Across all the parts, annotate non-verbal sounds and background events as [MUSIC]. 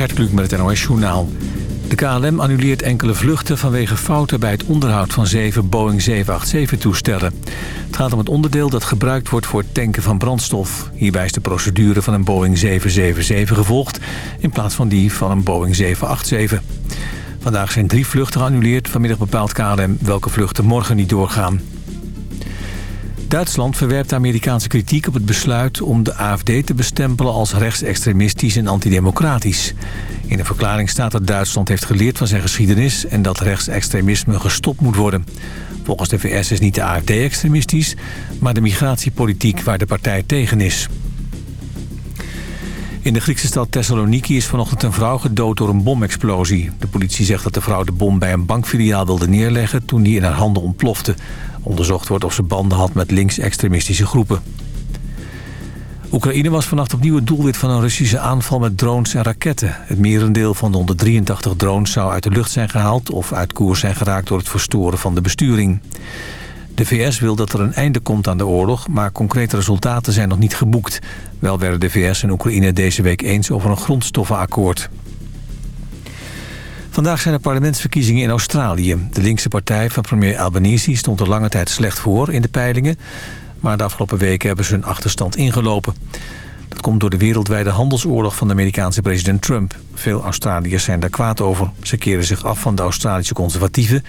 Gert met het NOS Journaal. De KLM annuleert enkele vluchten vanwege fouten bij het onderhoud van zeven Boeing 787-toestellen. Het gaat om het onderdeel dat gebruikt wordt voor het tanken van brandstof. Hierbij is de procedure van een Boeing 777 gevolgd in plaats van die van een Boeing 787. Vandaag zijn drie vluchten geannuleerd. Vanmiddag bepaalt KLM welke vluchten morgen niet doorgaan. Duitsland verwerpt Amerikaanse kritiek op het besluit om de AFD te bestempelen als rechtsextremistisch en antidemocratisch. In een verklaring staat dat Duitsland heeft geleerd van zijn geschiedenis en dat rechtsextremisme gestopt moet worden. Volgens de VS is niet de AFD extremistisch, maar de migratiepolitiek waar de partij tegen is. In de Griekse stad Thessaloniki is vanochtend een vrouw gedood door een bomexplosie. De politie zegt dat de vrouw de bom bij een bankfiliaal wilde neerleggen toen die in haar handen ontplofte. Onderzocht wordt of ze banden had met linksextremistische groepen. Oekraïne was vannacht opnieuw het doelwit van een Russische aanval met drones en raketten. Het merendeel van de 183 drones zou uit de lucht zijn gehaald... of uit koers zijn geraakt door het verstoren van de besturing. De VS wil dat er een einde komt aan de oorlog... maar concrete resultaten zijn nog niet geboekt. Wel werden de VS en Oekraïne deze week eens over een grondstoffenakkoord. Vandaag zijn er parlementsverkiezingen in Australië. De linkse partij van premier Albanese stond er lange tijd slecht voor in de peilingen. Maar de afgelopen weken hebben ze hun achterstand ingelopen. Dat komt door de wereldwijde handelsoorlog van de Amerikaanse president Trump. Veel Australiërs zijn daar kwaad over. Ze keren zich af van de Australische conservatieven...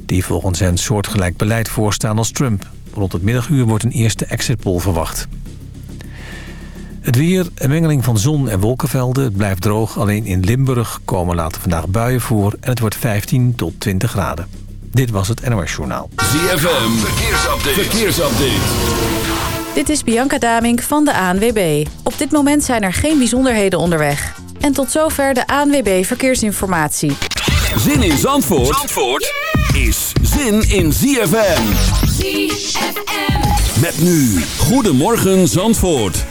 die volgens hen soortgelijk beleid voorstaan als Trump. Rond het middaguur wordt een eerste exit poll verwacht. Het weer, een mengeling van zon en wolkenvelden. Het blijft droog. Alleen in Limburg komen later vandaag buien voor. En het wordt 15 tot 20 graden. Dit was het NOS Journaal. ZFM, verkeersupdate. verkeersupdate. Dit is Bianca Damink van de ANWB. Op dit moment zijn er geen bijzonderheden onderweg. En tot zover de ANWB Verkeersinformatie. Zin in Zandvoort, Zandvoort is zin in ZFM. ZFM. Met nu, Goedemorgen Zandvoort.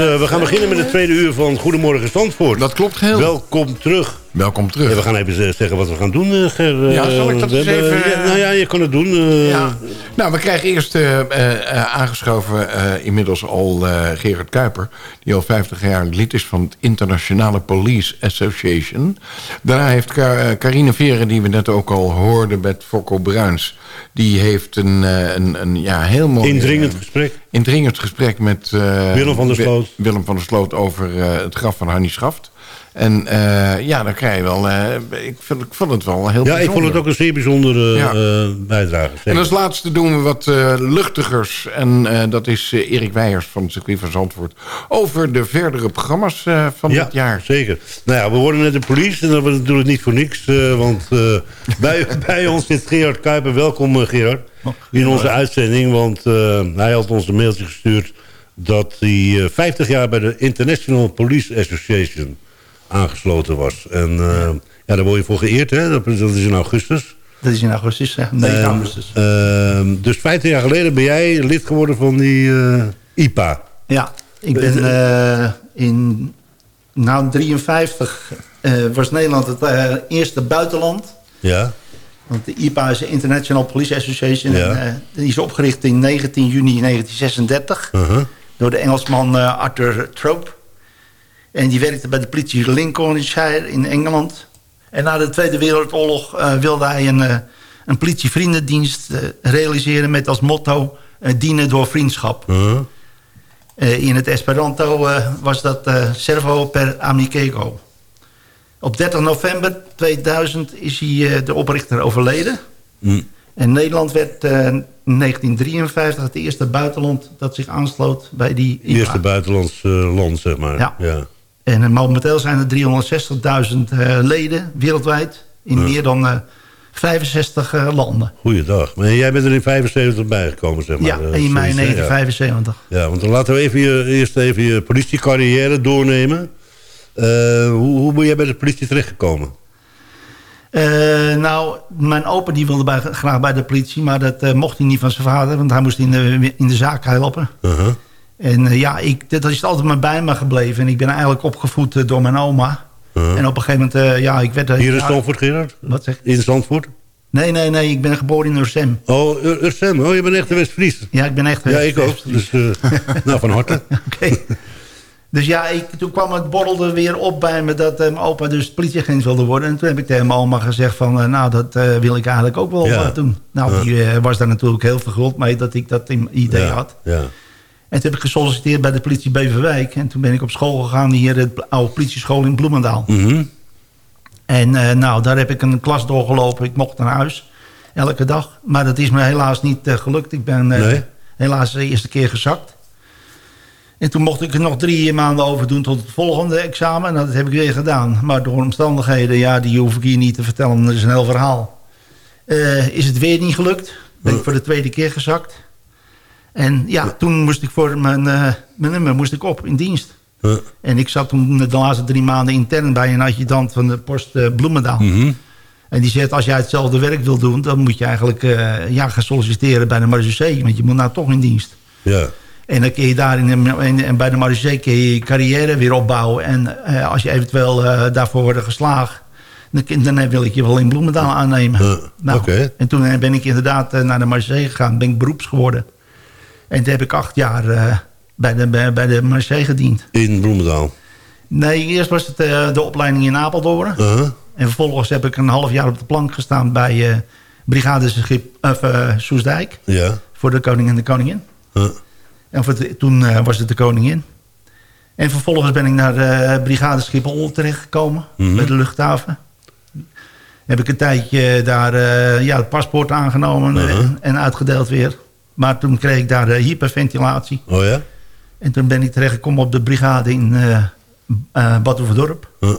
Uh, we gaan beginnen met het tweede uur van Goedemorgen Zandvoort. Dat klopt geheel. Welkom terug. Welkom terug. Ja, we gaan even zeggen wat we gaan doen, uh, Ger. Ja, zal ik dat eens even... Ja, nou ja, je kan het doen. Ja. Nou, we krijgen eerst aangeschoven inmiddels al Gerard Kuiper... die al 50 jaar lid is van het Internationale Police Association. Daarna heeft Carine Veren, die we net ook al hoorden met Fokko Bruins... die heeft een, een, een ja, heel mooi... Indringend gesprek. Indringend gesprek met... Willem van der Sloot. Willem van der Sloot over het graf van Hannie Schaft... En uh, ja, dan krijg je wel... Uh, ik, vind, ik vond het wel heel ja, bijzonder. Ja, ik vond het ook een zeer bijzondere ja. uh, bijdrage. Zeker. En als laatste doen we wat luchtigers. En dat is Erik Weijers van het circuit van Zandvoort. Over de verdere programma's van ja, dit jaar. zeker. Nou ja, we worden net de police. En dat was natuurlijk niet voor niks. want [LAUGHS] bij, bij ons zit Gerard Kuiper. Welkom Gerard. In onze uitzending. Want hij had ons een mailtje gestuurd... dat hij 50 jaar bij de International Police Association aangesloten was. En uh, ja, daar word je voor geëerd, hè? Dat, dat is in augustus. Dat is in augustus. 9 augustus. Uh, dus 15 jaar geleden ben jij lid geworden van die uh, IPA. Ja, ik ben uh, in nou, 53 was Nederland het eerste buitenland. Ja. Want de IPA is de International Police Association. Ja. En, die is opgericht in 19 juni 1936 -huh. door de Engelsman Arthur Trope. En die werkte bij de politie Lincolnshire in Engeland. En na de Tweede Wereldoorlog uh, wilde hij een, uh, een politievriendendienst uh, realiseren... met als motto dienen door vriendschap. -huh. in het Esperanto was dat servo per amico. Op 30 november 2000 is hij de oprichter overleden. -huh. En Nederland werd in 1953 het eerste buitenland dat zich aansloot bij die IPA. Eerste buitenlands land, zeg maar. ja. ja. En momenteel zijn er 360.000 uh, leden wereldwijd in ja. meer dan uh, 65 uh, landen. Goeiedag. Maar jij bent er in 75 bijgekomen, zeg maar. Ja, 1 mei 1975. Ja. ja, want dan laten we even je, eerst even je politiecarrière doornemen. hoe, hoe ben jij bij de politie terechtgekomen? nou, mijn opa die wilde bij, graag bij de politie, maar dat mocht hij niet van zijn vader, want hij moest in de, in de zaak helpen. -huh. En uh, ja, ik, dat is altijd maar bij me gebleven. En ik ben eigenlijk opgevoed uh, door mijn oma. En op een gegeven moment, uh, ja, ik werd... Hier in ja, Zandvoort, Gerard? Wat zeg In Zandvoort? Nee, nee, nee, ik ben geboren in Ursem. Oh, Ursem. Oh, je bent echt een West-Fries. Ja, ik ben echt Ja, ik ook. Dus, [LAUGHS] nou, van harte. [LAUGHS] Oké. Okay. Dus ja, ik, toen kwam het borrelde weer op bij me dat mijn opa dus politieagent wilde worden. En toen heb ik tegen mijn oma gezegd van, nou, dat wil ik eigenlijk ook wel ja. doen. Nou, die was daar natuurlijk heel verguld mee dat ik dat idee ja. had. Ja. En toen heb ik gesolliciteerd bij de politie Beverwijk. En toen ben ik op school gegaan, hier het oude politieschool in Bloemendaal. Mm -hmm. En uh, nou, daar heb ik een klas doorgelopen. Ik mocht naar huis, elke dag. Maar dat is me helaas niet uh, gelukt. Ik ben uh, nee. helaas de eerste keer gezakt. En toen mocht ik er nog drie maanden over doen tot het volgende examen. En dat heb ik weer gedaan. Maar door omstandigheden, ja, die hoef ik hier niet te vertellen. Dat is een heel verhaal. is het weer niet gelukt. Ben ik voor de tweede keer gezakt. En ja, ja, toen moest ik voor mijn, uh, mijn nummer moest ik op in dienst. En ik zat toen de laatste drie maanden intern bij een adjudant van de post uh, Bloemendaal. Mm -hmm. En die zegt, als jij hetzelfde werk wil doen... dan moet je eigenlijk uh, ja, gaan solliciteren bij de marechaussee. Want je moet nou toch in dienst. Ja. En dan kun je daar in, in, en bij de marechaussee kun je je carrière weer opbouwen. En als je eventueel daarvoor wordt geslaagd... Dan, dan wil ik je wel in Bloemendaal aannemen. nou, okay. En toen ben ik inderdaad naar de marechaussee gegaan. Ben ik beroeps geworden. En toen heb ik acht jaar uh, bij de, bij, bij de Marseille gediend. In Bloemendaal? Nee, eerst was het uh, de opleiding in Apeldoorn. Uh -huh. En vervolgens heb ik een half jaar op de plank gestaan bij uh, Brigadeschip of, Soesdijk. Ja. Voor de koning en de koningin. -huh. En voor de, toen was het de koningin. En vervolgens ben ik naar de brigade Schiphol terechtgekomen. -huh. Bij de luchthaven. Heb ik een tijdje daar ja, het paspoort aangenomen -huh. en, en uitgedeeld weer. Maar toen kreeg ik daar uh, hyperventilatie. Oh ja? En toen ben ik terechtgekomen op de brigade in uh, uh, Badhoevedorp. Uh.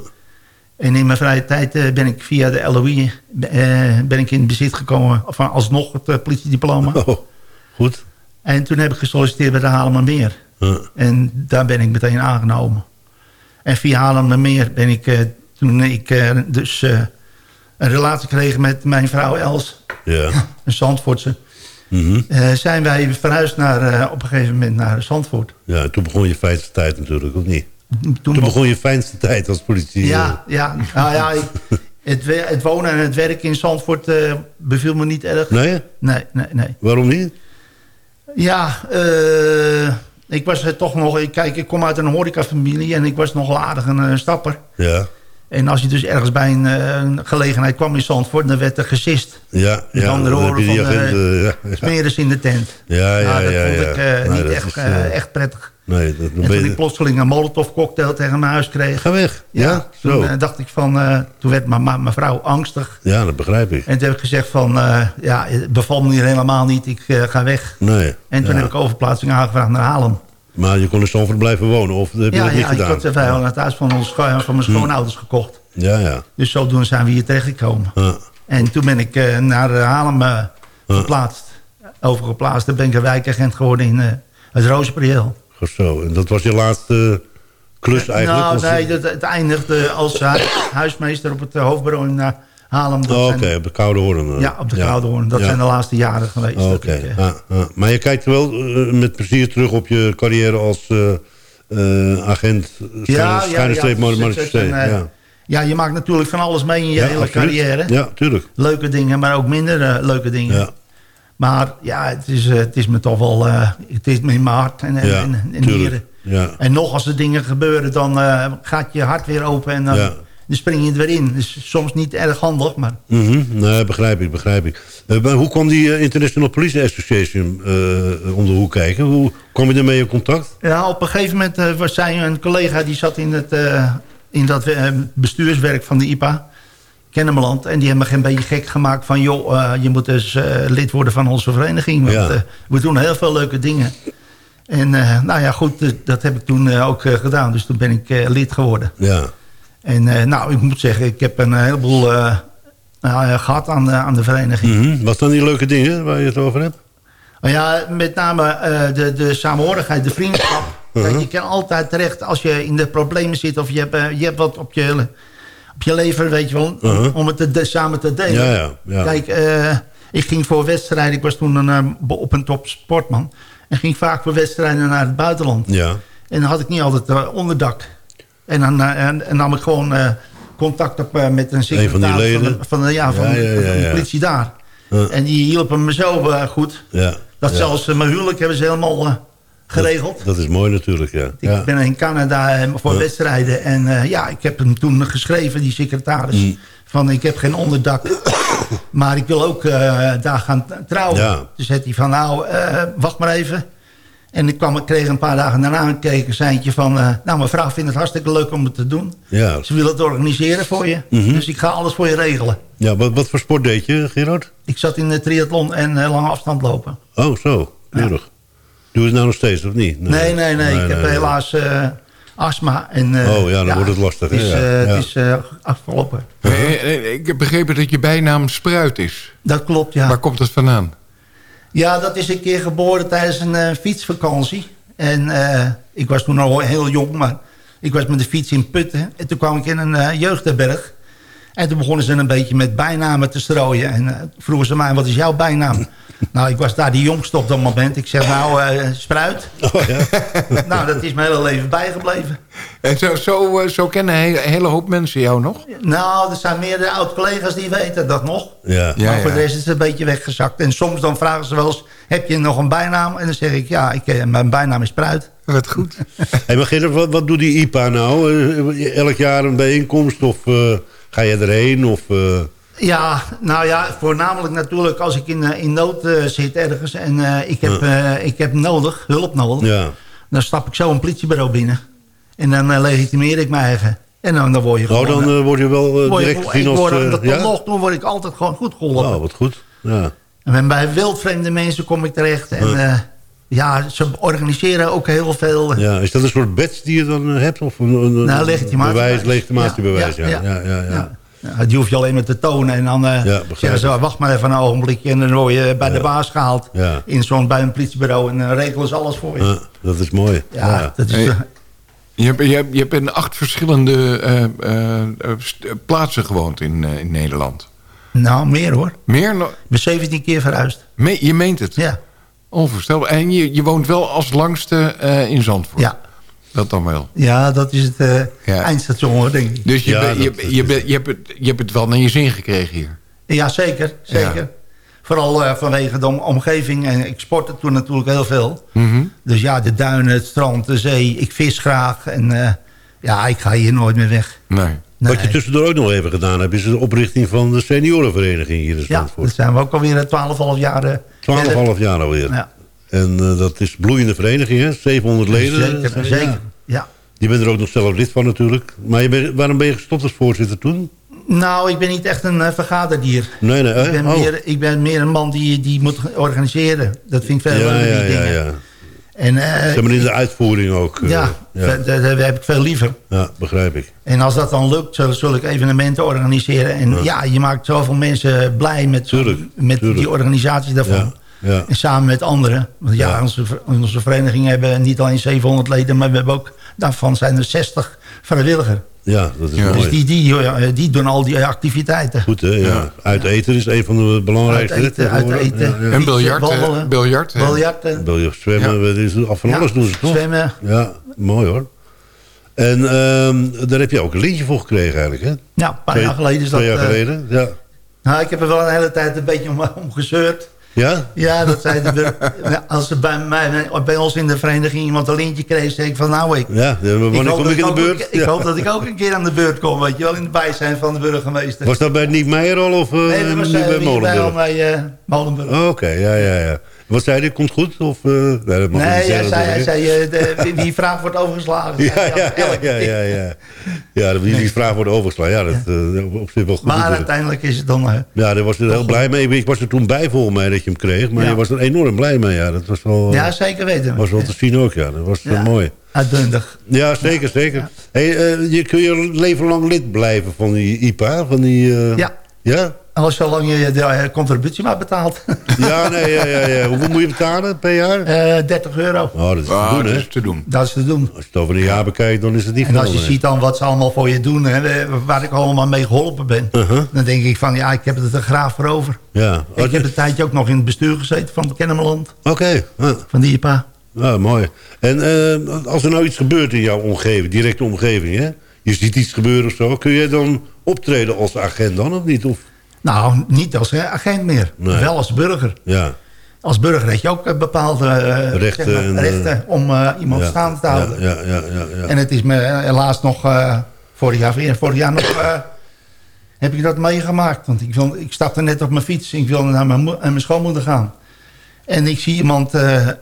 En in mijn vrije tijd ben ik via de LOI ben ik in bezit gekomen van alsnog het politiediploma. Oh, goed. En toen heb ik gesolliciteerd bij de Haarlemmermeer. En daar ben ik meteen aangenomen. En via Haarlemmermeer ben ik toen ik dus een relatie kreeg met mijn vrouw Els. Ja. Een Zandvoortse. Mhm. eh, zijn wij verhuisd naar, eh, op een gegeven moment naar Zandvoort. Ja, toen begon je fijnste tijd natuurlijk, of niet? Toen, Toen begon je fijnste tijd als politie. Ja, ja, nou ja ik- [LAUGHS] het, wonen en het werken in Zandvoort eh, beviel me niet erg. eh. Nee? Nee, nee, nee. Waarom niet? Ja, eh, ik was toch nog... Kijk, ik kom uit een horecafamilie en ik was nogal aardig een eh, stapper. Ja, En als je dus ergens bij een, eh, een gelegenheid kwam in Zandvoort... dan werd er gesist. ja. Met ja andere woorden van, agent, eh, eh, ja, ja. Smeren in de tent. Ja, ja, Nou, dat ja, vond ik eh, Nee, niet echt, is, echt prettig. Nee, dat, En toen ik plotseling een molotov cocktail tegen mijn huis kreeg... Ga weg. Ja, toen zo. dacht ik van... toen werd mijn, mijn vrouw angstig. Ja, dat begrijp ik. En toen heb ik gezegd van... ja, het bevalt me hier helemaal niet. Ik ga weg. Nee. En toen heb ik overplaatsing aangevraagd naar Haarlem. Maar je kon in Zandvoort blijven wonen, of heb je Ja, dat niet ja ik gedaan? had even het huis van, ons, van mijn schoonouders gekocht. Ja, ja. Dus zodoende zijn we hier terechtgekomen. Ja. En toen ben ik eh, naar eh, Haarlem eh, verplaatst. Overgeplaatst. Toen ben ik een wijkagent geworden in eh, het. Goed zo. En dat was je laatste klus eigenlijk? Nou, nee, dat, het eindigde als hu- huismeester op het hoofdbureau in Haarlem. Oh, Oké, op de Koude Hoorn. eh. Ja, op de Koude Hoorn. Dat Ja. zijn de laatste jaren geweest. Oh, Oké, ik, eh, ja, ja. maar je kijkt wel eh, met plezier terug op je carrière als eh, agent ja, schuine ja, ja. ja, je maakt natuurlijk van alles mee in je Ja, hele absoluut. carrière. Ja, tuurlijk. Leuke dingen, maar ook minder leuke dingen. Ja, Maar ja, het is, het is me toch wel... het is me in mijn hart en, en, ja en, en nieren. Ja. En nog als er dingen gebeuren, dan eh, gaat je hart weer open en dan, Ja. Dan spring je er weer in. Dus soms niet erg handig, maar Mhm. Nee, begrijp ik, begrijp ik. Eh, maar hoe kwam die eh, International Police Association eh, om de hoek kijken? Hoe kwam je ermee in contact? ja, op een gegeven moment was zij een collega die zat in, het, in dat bestuurswerk van de IPA. Kennemerland. En die hebben me een beetje gek gemaakt van... joh, je moet dus lid worden van onze vereniging. Want Ja. we doen heel veel leuke dingen. En nou ja, goed, dat- heb ik toen ook gedaan. Dus toen ben ik lid geworden. Ja, En eh, nou, ik moet zeggen, ik heb een heleboel eh, nou, gehad aan de, aan de vereniging. Mhm. Wat dan die leuke dingen waar je het over hebt? Maar ja, met name eh, de, de samenhorigheid, de vriendschap. Kijk, je kan altijd terecht als je in de problemen zit... of je hebt, eh, je hebt wat op je, op je lever, weet je wel... Om het te de- samen te delen. Ja, ja, ja. Kijk, eh, ik ging voor wedstrijden... ik was toen een, eh, op een top sportman... en ging vaak voor wedstrijden naar het buitenland. Ja, En dan had ik niet altijd eh, onderdak. En dan eh, en, en nam ik gewoon eh, contact op eh, met een secretaris van, de, van, de, ja, van, Ja, ja, ja, van de politie daar. En die hielpen me zo goed. ja. Dat zelfs mijn huwelijk hebben ze helemaal geregeld. Dat is mooi natuurlijk, ja. Ik ben in Canada voor wedstrijden. En ja, ik heb hem toen geschreven, die secretaris. Mm. Van ik heb geen onderdak. [COUGHS] maar ik wil ook daar gaan trouwen. Dus zei hij van nou, wacht maar even. En ik, kwam, ik kreeg een paar dagen daarna een kekenseintje van... eh, nou, mijn vrouw vindt het hartstikke leuk om het te doen. Ja. Ze wil het organiseren voor je. Mhm. Dus ik ga alles voor je regelen. ja wat, wat voor sport deed je, Gerard? Ik zat in de triathlon en eh, lange afstand lopen. Oh, zo. Keurig. Doe je het nou nog steeds, of niet? Nee, nee, nee. ik heb nee. helaas eh, astma. En, eh, Oh, ja, dan wordt het lastig, Het is, Ja, eh, ja. het is eh, afgelopen. Ik heb begrepen dat je bijnaam Spruit is. Dat klopt, ja. Waar komt dat vandaan? Ja, dat is een keer geboren tijdens een eh, fietsvakantie. En eh, ik was toen al heel jong, maar ik was met de fiets in Putten. En toen kwam ik in een eh, jeugdherberg. En toen begonnen ze een beetje met bijnamen te strooien. En eh, vroegen ze mij, wat is jouw bijnaam? [LAUGHS] nou, ik was daar de jongste op dat moment. Ik zeg, nou, eh, Spruit. [LAUGHS] Oh, ja. [LAUGHS] nou, dat is mijn hele leven bijgebleven. En zo, zo, eh, zo kennen een hele, hele hoop mensen jou nog? Nou, er zijn meerdere oud-collega's die weten dat nog. ja. Ja, maar voor ja. de rest is het een beetje weggezakt. En soms dan vragen ze wel eens, heb je nog een bijnaam? En dan zeg ik, ja, ik, mijn bijnaam is Spruit. Wat goed. Hey, maar Gerard, wat, wat doet die IPA nou? Elk jaar een bijeenkomst of ga je erheen? Of, eh, Ja, nou ja, voornamelijk natuurlijk als ik in, eh, in nood eh, zit ergens... en ik, heb, ik heb nodig, hulp nodig... ja. dan stap ik zo een politiebureau binnen. En dan legitimeer ik mijn eigen. En dan, dan word je gewoon... Oh, dan word je wel word direct gezien als... word, dat ja? nog toe word ik altijd gewoon goed geholpen. Oh, wat goed. Ja. En bij wildvreemde mensen kom ik terecht. En ja, ze organiseren ook heel veel. ja. Is dat een soort badge die je dan eh, hebt? Of een, een, Nou, legitimatiebewijs. Bewijs, legitimatiebewijs, ja. Ja, ja, ja, ja. Ja, die hoef je alleen maar te tonen. En dan eh, zeggen ze, wacht maar even een ogenblikje. En dan word je bij de baas gehaald. Ja. In zo'n, bij een politiebureau. En dan regelen ze alles voor je. Ja, dat is mooi. ja, Ja. dat is... Hey. eh, Je hebt, je, hebt, je hebt in acht verschillende eh, eh, eh, plaatsen gewoond in, eh, in Nederland. Nou, meer hoor. Meer? no- Ik ben 17 keer verhuisd. Me- je meent het? Ja, Onvoorstelbaar. En je, je woont wel als langste eh, in Zandvoort? ja. Dat dan wel. ja dat is het eh, Ja. eindstation hoor, denk ik. Dus je, Ja, be- je, dat- je, be- je, hebt het, je hebt het wel naar je zin gekregen hier? Ja, zeker. zeker. Ja. Vooral eh, vanwege de om- omgeving. En ik sportte toen natuurlijk heel veel. Mhm. Dus ja, de duinen, het strand, de zee. Ik vis graag. En eh, ja, ik ga hier nooit meer weg. Nee. Nee. Wat je tussendoor ook nog even gedaan hebt... is de oprichting van de seniorenvereniging hier in Ja, Zandvoort. dat zijn we ook alweer 12,5 jaar eh, Twaalf verder. half jaar alweer. Ja, En eh, dat is bloeiende vereniging, hè? 700 leden. zeker. Ja. zeker. Ja. Je bent er ook nog zelf lid van natuurlijk. Maar je waarom ben je gestopt als voorzitter toen? Nou, ik ben niet echt een eh, vergaderdier. Nee, nee. Ik ben, Oh. meer, ik ben meer een man die, die moet organiseren. Dat vind ik veel ja, leuker, die ja, dingen. Ja. En eh, Zeg maar in de uitvoering ook. eh, ja, ja. Dat, dat- dat heb ik veel liever. Ja, begrijp ik. En als dat dan lukt, zul, ik evenementen organiseren. En ja, je maakt zoveel mensen blij met, Tuurlijk, met tuurlijk. die organisatie daarvan. Ja, ja. En samen met anderen. Want ja, Ja. Onze, onze vereniging hebben niet alleen 700 leden... maar we hebben ook, daarvan zijn er 60 vrijwilligers. Ja, dat is Ja. mooi. Dus die, die, eh, die doen al die activiteiten. Goed, hè? Ja. Uit eten is een van de belangrijkste. Uit eten, uit eten. Ja, ja. En biljart, Wandelen. biljart, eh. Biljarten. Biljart, zwemmen, Ja. af van Ja, alles doen ze toch? zwemmen. Ja, mooi hoor. En ehm, daar heb je ook een lintje voor gekregen eigenlijk, hè? Ja, een paar Twee- jaar geleden is dat... Twee jaar eh, geleden, ja. nou, ik heb er wel een hele tijd een beetje om, om gezeurd. Ja? Ja, dat zei de Als er bij, mij, bij ons in de vereniging iemand een lintje kreeg... zei ik van nou, ik, Ja, wanneer ik, hoop kom dat ik in de ook beurt? een- ik Ja. hoop dat ik ook een keer aan de beurt kom. Weet je wel, in het bijzijn van de burgemeester. Was dat bij Niek Meijer al of uh, nee, dat was eh, bij, Molenburg? bij eh, Molenburg. Oh, Oké, ja, ja, ja. Wat zei hij? Komt goed? Of, eh, nee, dat mag nee, niet hij zeggen, zei, hij natuurlijk, zei eh, de, wie vraag wordt overgeslagen. [LAUGHS] Ja, ja, ja, ja, ja, ja. Ja, die, die vraag wordt overgeslagen. Ja, dat eh, op zich wel goed Maar natuurlijk. uiteindelijk is het dan... Ja, daar was er heel blij mee. Ik was er toen bij volgens mij dat je hem kreeg. Maar je was er enorm blij mee. Ja, dat was wel, ja, zeker weten. was wel te zien ook. Ja, dat was mooi. Uitbundig. Ja, zeker, zeker. Hey, je, kun je leven lang lid blijven van die IPA? Van die, Ja. Ja? Als zolang je de eh, contributie maar betaalt. [LAUGHS] Ja, nee, ja, ja, ja. Hoeveel moet je betalen per jaar? Eh 30 euro. Oh, dat is te Ah, doen, dat hè? is te doen. Dat is te doen. Als je het over een jaar bekijkt, dan is het niet En als je nee. ziet dan wat ze allemaal voor je doen, hè, waar ik allemaal mee geholpen ben, Uh-huh. dan denk ik van ja, ik heb het er graag voor over. Ja. Als Ik je- heb een tijdje ook nog in het bestuur gezeten van Kennemerland, Oké, van die IPA. Ja, mooi. En eh, als er nou iets gebeurt in jouw omgeving, directe omgeving, hè? Je ziet iets gebeuren of zo, kun jij dan optreden als agent dan of niet? Of, Nou, niet als eh, agent meer, Nee. wel als burger. ja, Als burger heb je ook eh, bepaalde eh, Rechten zeg maar, en, rechten om iemand ja, staande te houden. Ja, ja, ja, ja, ja. En het is me helaas nog vorig jaar, vorig jaar nog... heb ik dat meegemaakt. Want ik, wil, ik stapte net op mijn fiets. Ik wilde naar mijn, naar mijn schoonmoeder gaan. En ik zie iemand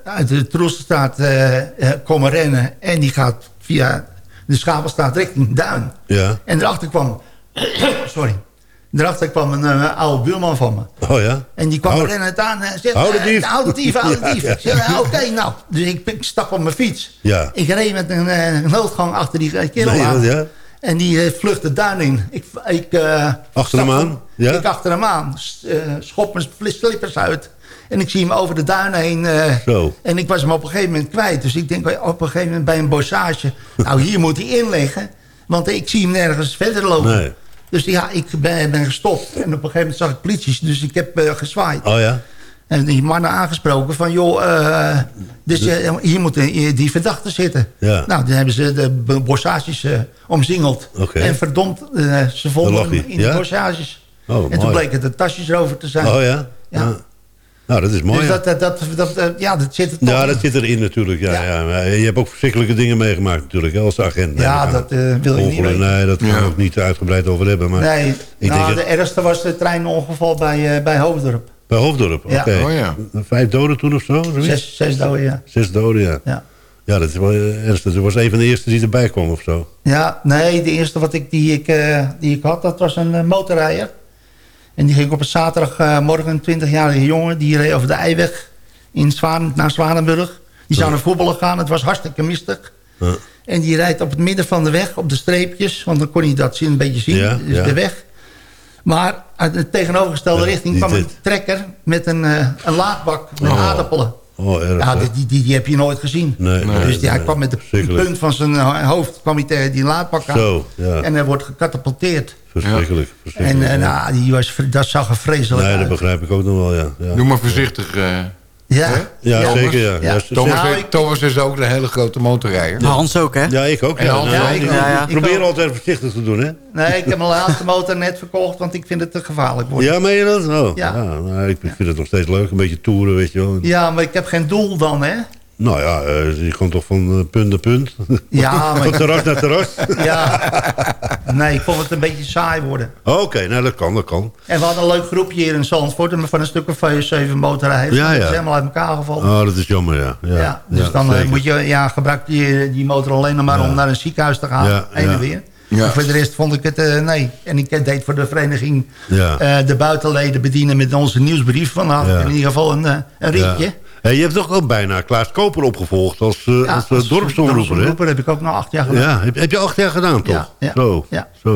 uit de Troestenstraat eh, komen rennen. En die gaat via de Schabelstraat richting Duin. ja. En erachter kwam... [COUGHS] sorry. Daarachter kwam een eh, oude buurman van me. Oh ja? En die kwam rennen het aan en de eh, dief. Hou de dief, hou de [LAUGHS] Ja, dief. ja. Eh, oké, nou. Dus ik, ik stap op mijn fiets. Ja. Ik reed met een eh, noodgang achter die kerel Nee, aan. ja. En die vlucht de duin in. Ik, ik, Achter hem aan? Ja? Ik achter hem aan. Schop mijn slippers uit. En ik zie hem over de duin heen. Zo. En ik was hem op een gegeven moment kwijt. Dus ik denk op een gegeven moment bij een bossage... [LAUGHS] nou, hier moet hij inleggen. Want ik zie hem nergens verder lopen. Nee. Dus ja, ik ben, ben gestopt. En op een gegeven moment zag ik politie. Dus ik heb eh, gezwaaid. Oh ja? En die mannen aangesproken van, joh, eh, dus eh, hier moet die, verdachte zitten. Ja. Nou, dan hebben ze de b- bossages eh, omzingeld. En verdomd, ze vonden hem in de ja? bossages. Oh, en toen mooi. het de tasjes erover te zijn. Oh ja? Ja. Nou, dat is mooi. dus ja. dat, dat, dat, dat, eh, ja, dat zit er toch Ja, in. dat zit erin natuurlijk. Ja, ja. Je hebt ook verschrikkelijke dingen meegemaakt natuurlijk, hè, als agent. Ja, dat, eh, wil je niet weten. Nee, dat gaan we Ja. ook niet uitgebreid over hebben. Maar Nee, ik nou, denk de het- ergste was het treinongeval bij, eh, bij Hoofddorp. bij Hoofddorp, Ja. oké. Oh ja. Vijf doden toen of zo? Zes, zes doden, ja. Zes doden, ja. ja. Ja, dat is wel eh, ernstig. Dat was een van de eerste die erbij kwam of zo. Ja, nee, de eerste wat ik, die, ik, eh, die ik had, dat was een eh, motorrijder. En die ging op een zaterdagmorgen, een 20-jarige jongen... die reed over de Eiweg in naar Zwanenburg. Die zou naar voetballen gaan, het was hartstikke mistig. Ja. En die rijdt op het midden van de weg, op de streepjes... want dan kon hij dat een beetje zien, Ja, dus ja. de weg. Maar uit de tegenovergestelde richting kwam een trekker... met een, eh, een laadbak met Oh. aardappelen. Oh, erg. Ja, hè? die, die, die heb je nooit gezien. Nee, nee, dus die, hij nee. kwam met de punt van zijn hoofd kwam hij tegen die laadbak aan. Zo, ja. En hij wordt gecatapulteerd. Verschrikkelijk. En, verschrikkelijk, en ja. ah, die was, dat zag er vreselijk Nee, dat uit. begrijp ik ook nog wel, ja. Ja, Doe maar voorzichtig. eh. Ja, ja, Ja. zeker, ja. Thomas, Nou, is- Thomas ook een hele grote motorrijder. Hans ook, hè? ja, ik ook. En Ja, Hans Ja, ik, Ja, ja. ik probeer altijd voorzichtig te doen, hè? Nee, ik heb mijn laatste motor net verkocht, want ik vind het te gevaarlijk worden. Ja, meen je dat? Oh, ja. Ja. nou, ik vind het nog steeds leuk. Een beetje toeren, weet je wel. Ja, maar ik heb geen doel dan, hè? Nou ja, eh, je komt toch van eh, punt naar punt. Ja, [LAUGHS] maar van terras naar terras. [LAUGHS] ja. Nee, ik vond het een beetje saai worden. Oké, nou dat kan, dat kan. En we hadden een leuk groepje hier in Zandvoort... en van een stuk of vijf, zeven motorrijders. Ja, Dat ja. is helemaal uit elkaar gevallen. Oh, dat is jammer, ja. Ja, Ja, dus ja, dan eh, zeker. moet je, ja, gebruik die, die motor alleen nog maar Ja. om naar een ziekenhuis te gaan. Ja, heen ja. en weer. Ja. Voor de rest vond ik het, eh, nee. En ik deed voor de vereniging Ja. eh, de buitenleden bedienen met onze nieuwsbrief. Van, Ja. in ieder geval een, eh, een Ja. Hey, je hebt toch ook bijna Klaas Koper opgevolgd als, eh Ja, als, eh, dorpsomroeper, hè? dorpsomroeper heb ik ook nog acht jaar gedaan. Ja, heb, heb je acht jaar gedaan, toch? Ja, ja, Zo, ja. zo.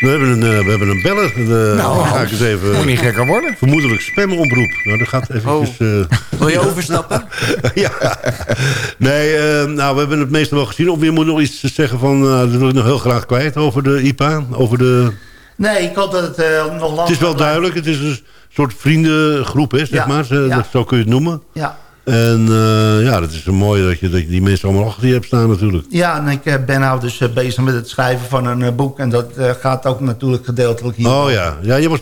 We hebben een, eh, we hebben een beller. Uh, Nou, ga ik eens even... Moet niet gekker worden. Vermoedelijk spamoproep. Nou, dat gaat eventjes... eh, Wil je overstappen? [LAUGHS] ja. Nee, eh, nou, we hebben het meestal wel gezien. Of je moet nog iets zeggen van... eh, dat wil ik nog heel graag kwijt over de IPA. Over de... Nee, ik hoop dat het eh, nog lang... Het is wel duidelijk. Het is een soort vriendengroep, hè, zeg Ja, maar. Zo, ja. dat, zo kun je het noemen. Ja. En eh, ja, dat is zo mooi dat je, dat je die mensen allemaal achter je hebt staan natuurlijk. Ja, en ik eh, ben nou dus eh, bezig met het schrijven van een boek. En dat gaat ook natuurlijk gedeeltelijk hier. Oh ja, ja je was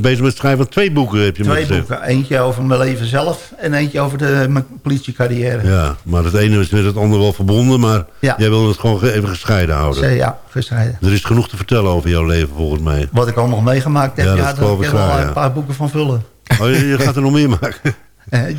bezig met het schrijven van twee boeken, heb je Twee boeken. Eentje over mijn leven zelf en eentje over de, mijn politiecarrière. Ja, maar het ene is met het andere wel verbonden, maar Ja. jij wil het gewoon ge- even gescheiden houden. Ja, gescheiden. Er is genoeg te vertellen over jouw leven volgens mij. Wat ik allemaal meegemaakt heb, Ja, ja, dat daar kan ik wel een paar boeken van vullen. Oh, je, je gaat er nog meer maken. [LAUGHS] Eh, nee,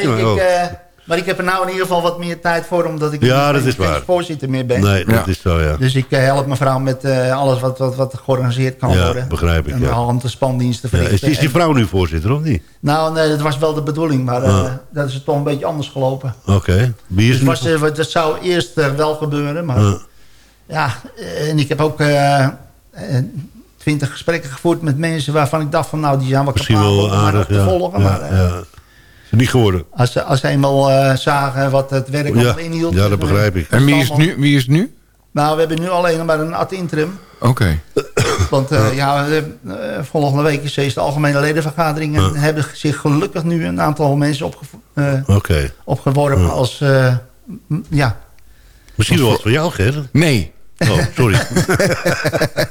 ik, oh. eh, maar ik heb er nou in ieder geval wat meer tijd voor, omdat ik Ja, is geen waar. voorzitter meer ben. Nee, dat Ja. is zo, ja. Dus ik eh, help mevrouw met eh, alles wat, wat, wat georganiseerd kan Ja, worden. begrijp ik, En ja. de hand- de spandiensten ja verrichten. is, is die vrouw nu voorzitter of niet? Nou, nee, dat was wel de bedoeling, maar eh, Ah. dat is toch een beetje anders gelopen. Oké. Wie is Dus was, dat zou eerst wel gebeuren, maar Ah. ja, en ik heb ook twintig gesprekken gevoerd met mensen waarvan ik dacht van nou, die zijn wel Misschien kapabel wel maar aardig, te ja. volgen. ja, maar ja. Is het niet geworden? als, ze- als ze eenmaal eh, zagen wat het werk Ja, allemaal inhield. ja, dat eh, begrijp ik. En wie is het nu? Wie is het nu? Nou, we hebben nu alleen nog maar een ad interim. Oké. Want eh, ja, eh, eh, volgende week is de algemene ledenvergadering. En hebben zich gelukkig nu een aantal mensen eh, Oké. opgeworpen als... eh, ja, Misschien wel wat voor jou, Ger. Nee. Oh, sorry. [LAUGHS]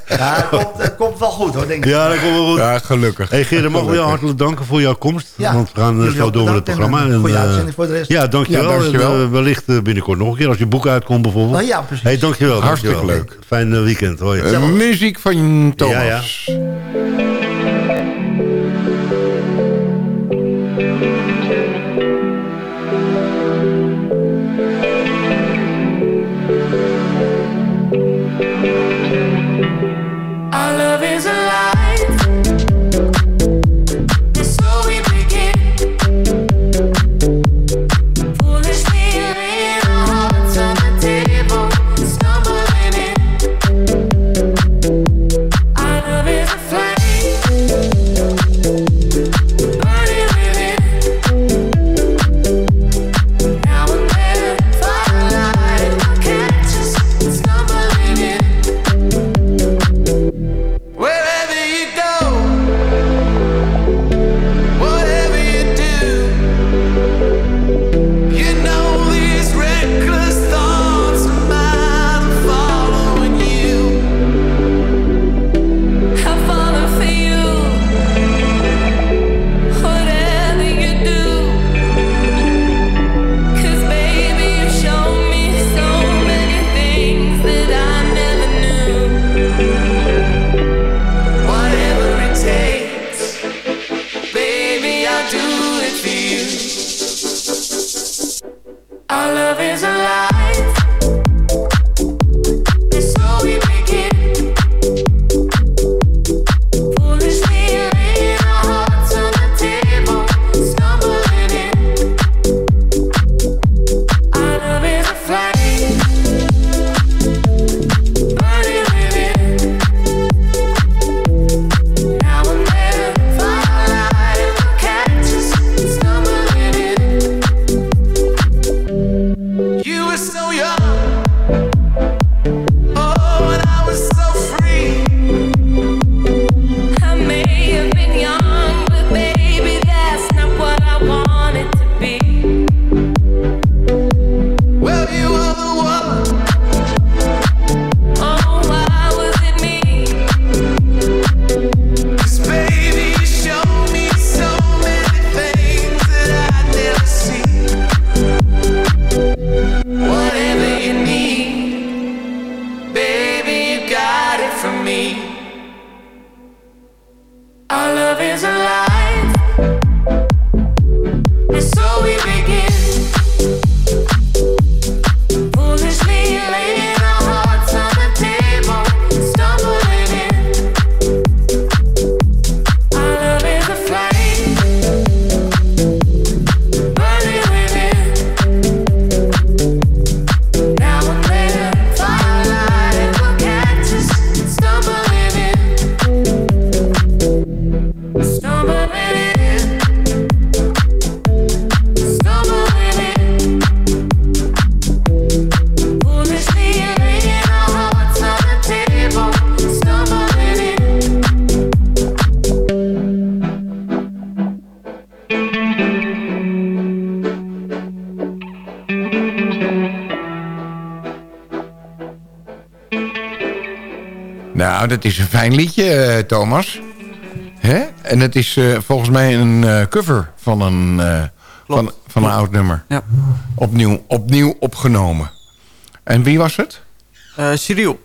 ja het, komt, het komt wel goed hoor, denk ik. ja, dat komt wel goed. Ja, gelukkig. Hey dan mogen we jou hartelijk danken voor jouw komst. Ja. Want we gaan eh, Jullie zo ook door met het en, programma. eh, goede eh, uitzending voor de rest. Ja, dankjewel. Ja, dankjewel. En, eh, wellicht eh, binnenkort nog een keer als je boek uitkomt bijvoorbeeld. Oh ja, precies. Hey, dankjewel. Hartstikke dankjewel. leuk. Fijn eh, weekend. Hoi. Eh, muziek van Thomas. Ja, Our fijn liedje, eh, Thomas. Hè? En het is eh, volgens mij een eh, cover van een, van, van een oud nummer. Ja. Opnieuw, opnieuw opgenomen. En wie was het? Cyril.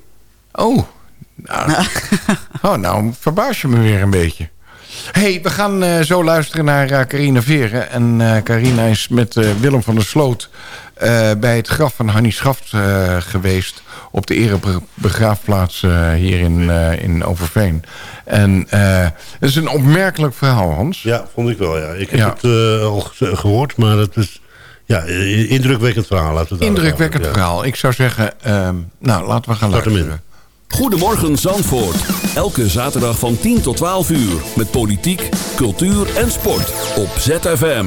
Oh, nou, [LAUGHS] oh, nou verbaas je me weer een beetje. Hey, we gaan eh, zo luisteren naar eh, Carina Veren. En eh, Carina is met Willem van der Sloot... bij het graf van Hannie Schaft geweest... op de erebegraafplaats hier in, in Overveen. En het is een opmerkelijk verhaal, Hans. Ja, vond ik wel, ja. Ik heb Ja. het al ge- gehoord, maar het is... Ja, indrukwekkend verhaal. Laten we het Indrukwekkend ja. verhaal. Ik zou zeggen, ehm, nou, laten we gaan Start luisteren. Goedemorgen Zandvoort. Elke zaterdag van 10 tot 12 uur. Met politiek, cultuur en sport. Op ZFM.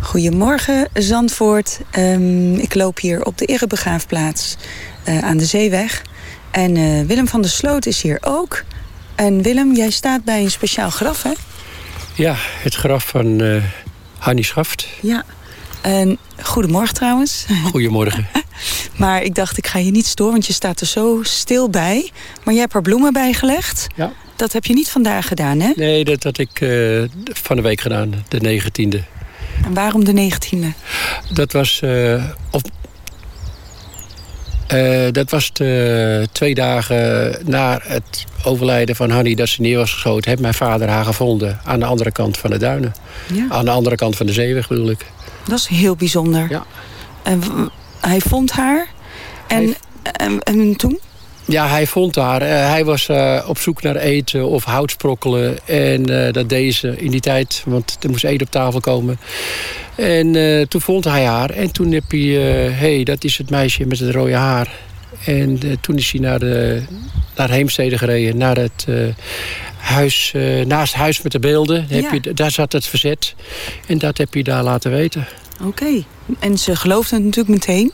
Goedemorgen Zandvoort. Ehm, ik loop hier op de erebegraafplaats eh, aan de Zeeweg. En eh, Willem van der Sloot is hier ook. En Willem, jij staat bij een speciaal graf, hè? Ja, het graf van eh Hannie Schaft. Ja. En goedemorgen trouwens. Goedemorgen. [LAUGHS] Maar ik dacht, ik ga je niet storen, want je staat er zo stil bij. Maar jij hebt er bloemen bij gelegd. Ja. Dat heb je niet vandaag gedaan, hè? Nee, dat had ik eh, van de week gedaan, de 19e. En waarom de 19e? Dat was eh, op. eh, dat was de twee dagen na het overlijden van Hanny dat ze neer was geschoten. Heeft mijn vader haar gevonden aan de andere kant van de duinen. Ja. Aan de andere kant van de zeeweg bedoel ik. Dat is heel bijzonder. Ja. En hij vond haar. En, en, en toen? Ja, hij vond haar. Eh, hij was eh, op zoek naar eten of houtsprokkelen. En eh, dat deed ze in die tijd, want er moest eten op tafel komen. En toen vond hij haar. En toen heb hij... Hé, hey, dat is het meisje met het rode haar. En eh, toen is hij naar, de, naar Heemstede gereden. Naar het eh, huis, eh, naast het huis met de beelden. Heb Ja. je, daar zat het verzet. En dat heb je daar laten weten. Oké. En ze geloofden het natuurlijk meteen.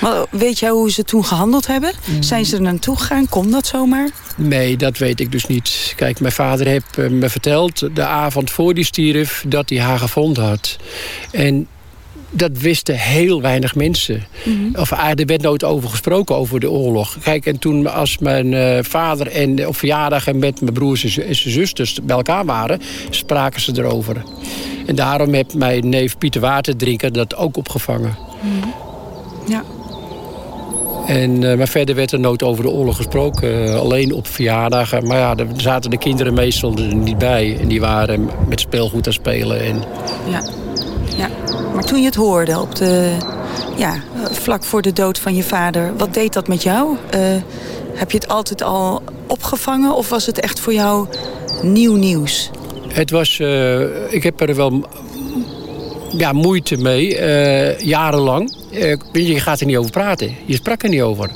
Maar weet jij hoe ze toen gehandeld hebben? Mm. Zijn ze er naartoe gegaan? Kon dat zomaar? Nee, dat weet ik dus niet. Kijk, mijn vader heeft me verteld de avond voor die stierf dat hij haar gevonden had. En dat wisten heel weinig mensen. Of ah, er werd nooit over gesproken over de oorlog. Kijk, en toen als mijn eh, vader en op verjaardag en met mijn broers en en zijn zusters bij elkaar waren, spraken ze erover. En daarom heeft mijn neef Pieter Waterdrinker dat ook opgevangen. Ja. En, eh, maar verder werd er nooit over de oorlog gesproken. eh, alleen op verjaardagen. Maar ja, daar zaten de kinderen meestal er niet bij. En die waren met speelgoed aan het spelen. En Ja. Ja. Maar toen je het hoorde op de, ja, vlak voor de dood van je vader, wat deed dat met jou? Eh, heb je het altijd al opgevangen of was het echt voor jou nieuw nieuws? het was... eh, ik heb er wel ja, moeite mee. eh, jarenlang. Je gaat er niet over praten. Je sprak er niet over.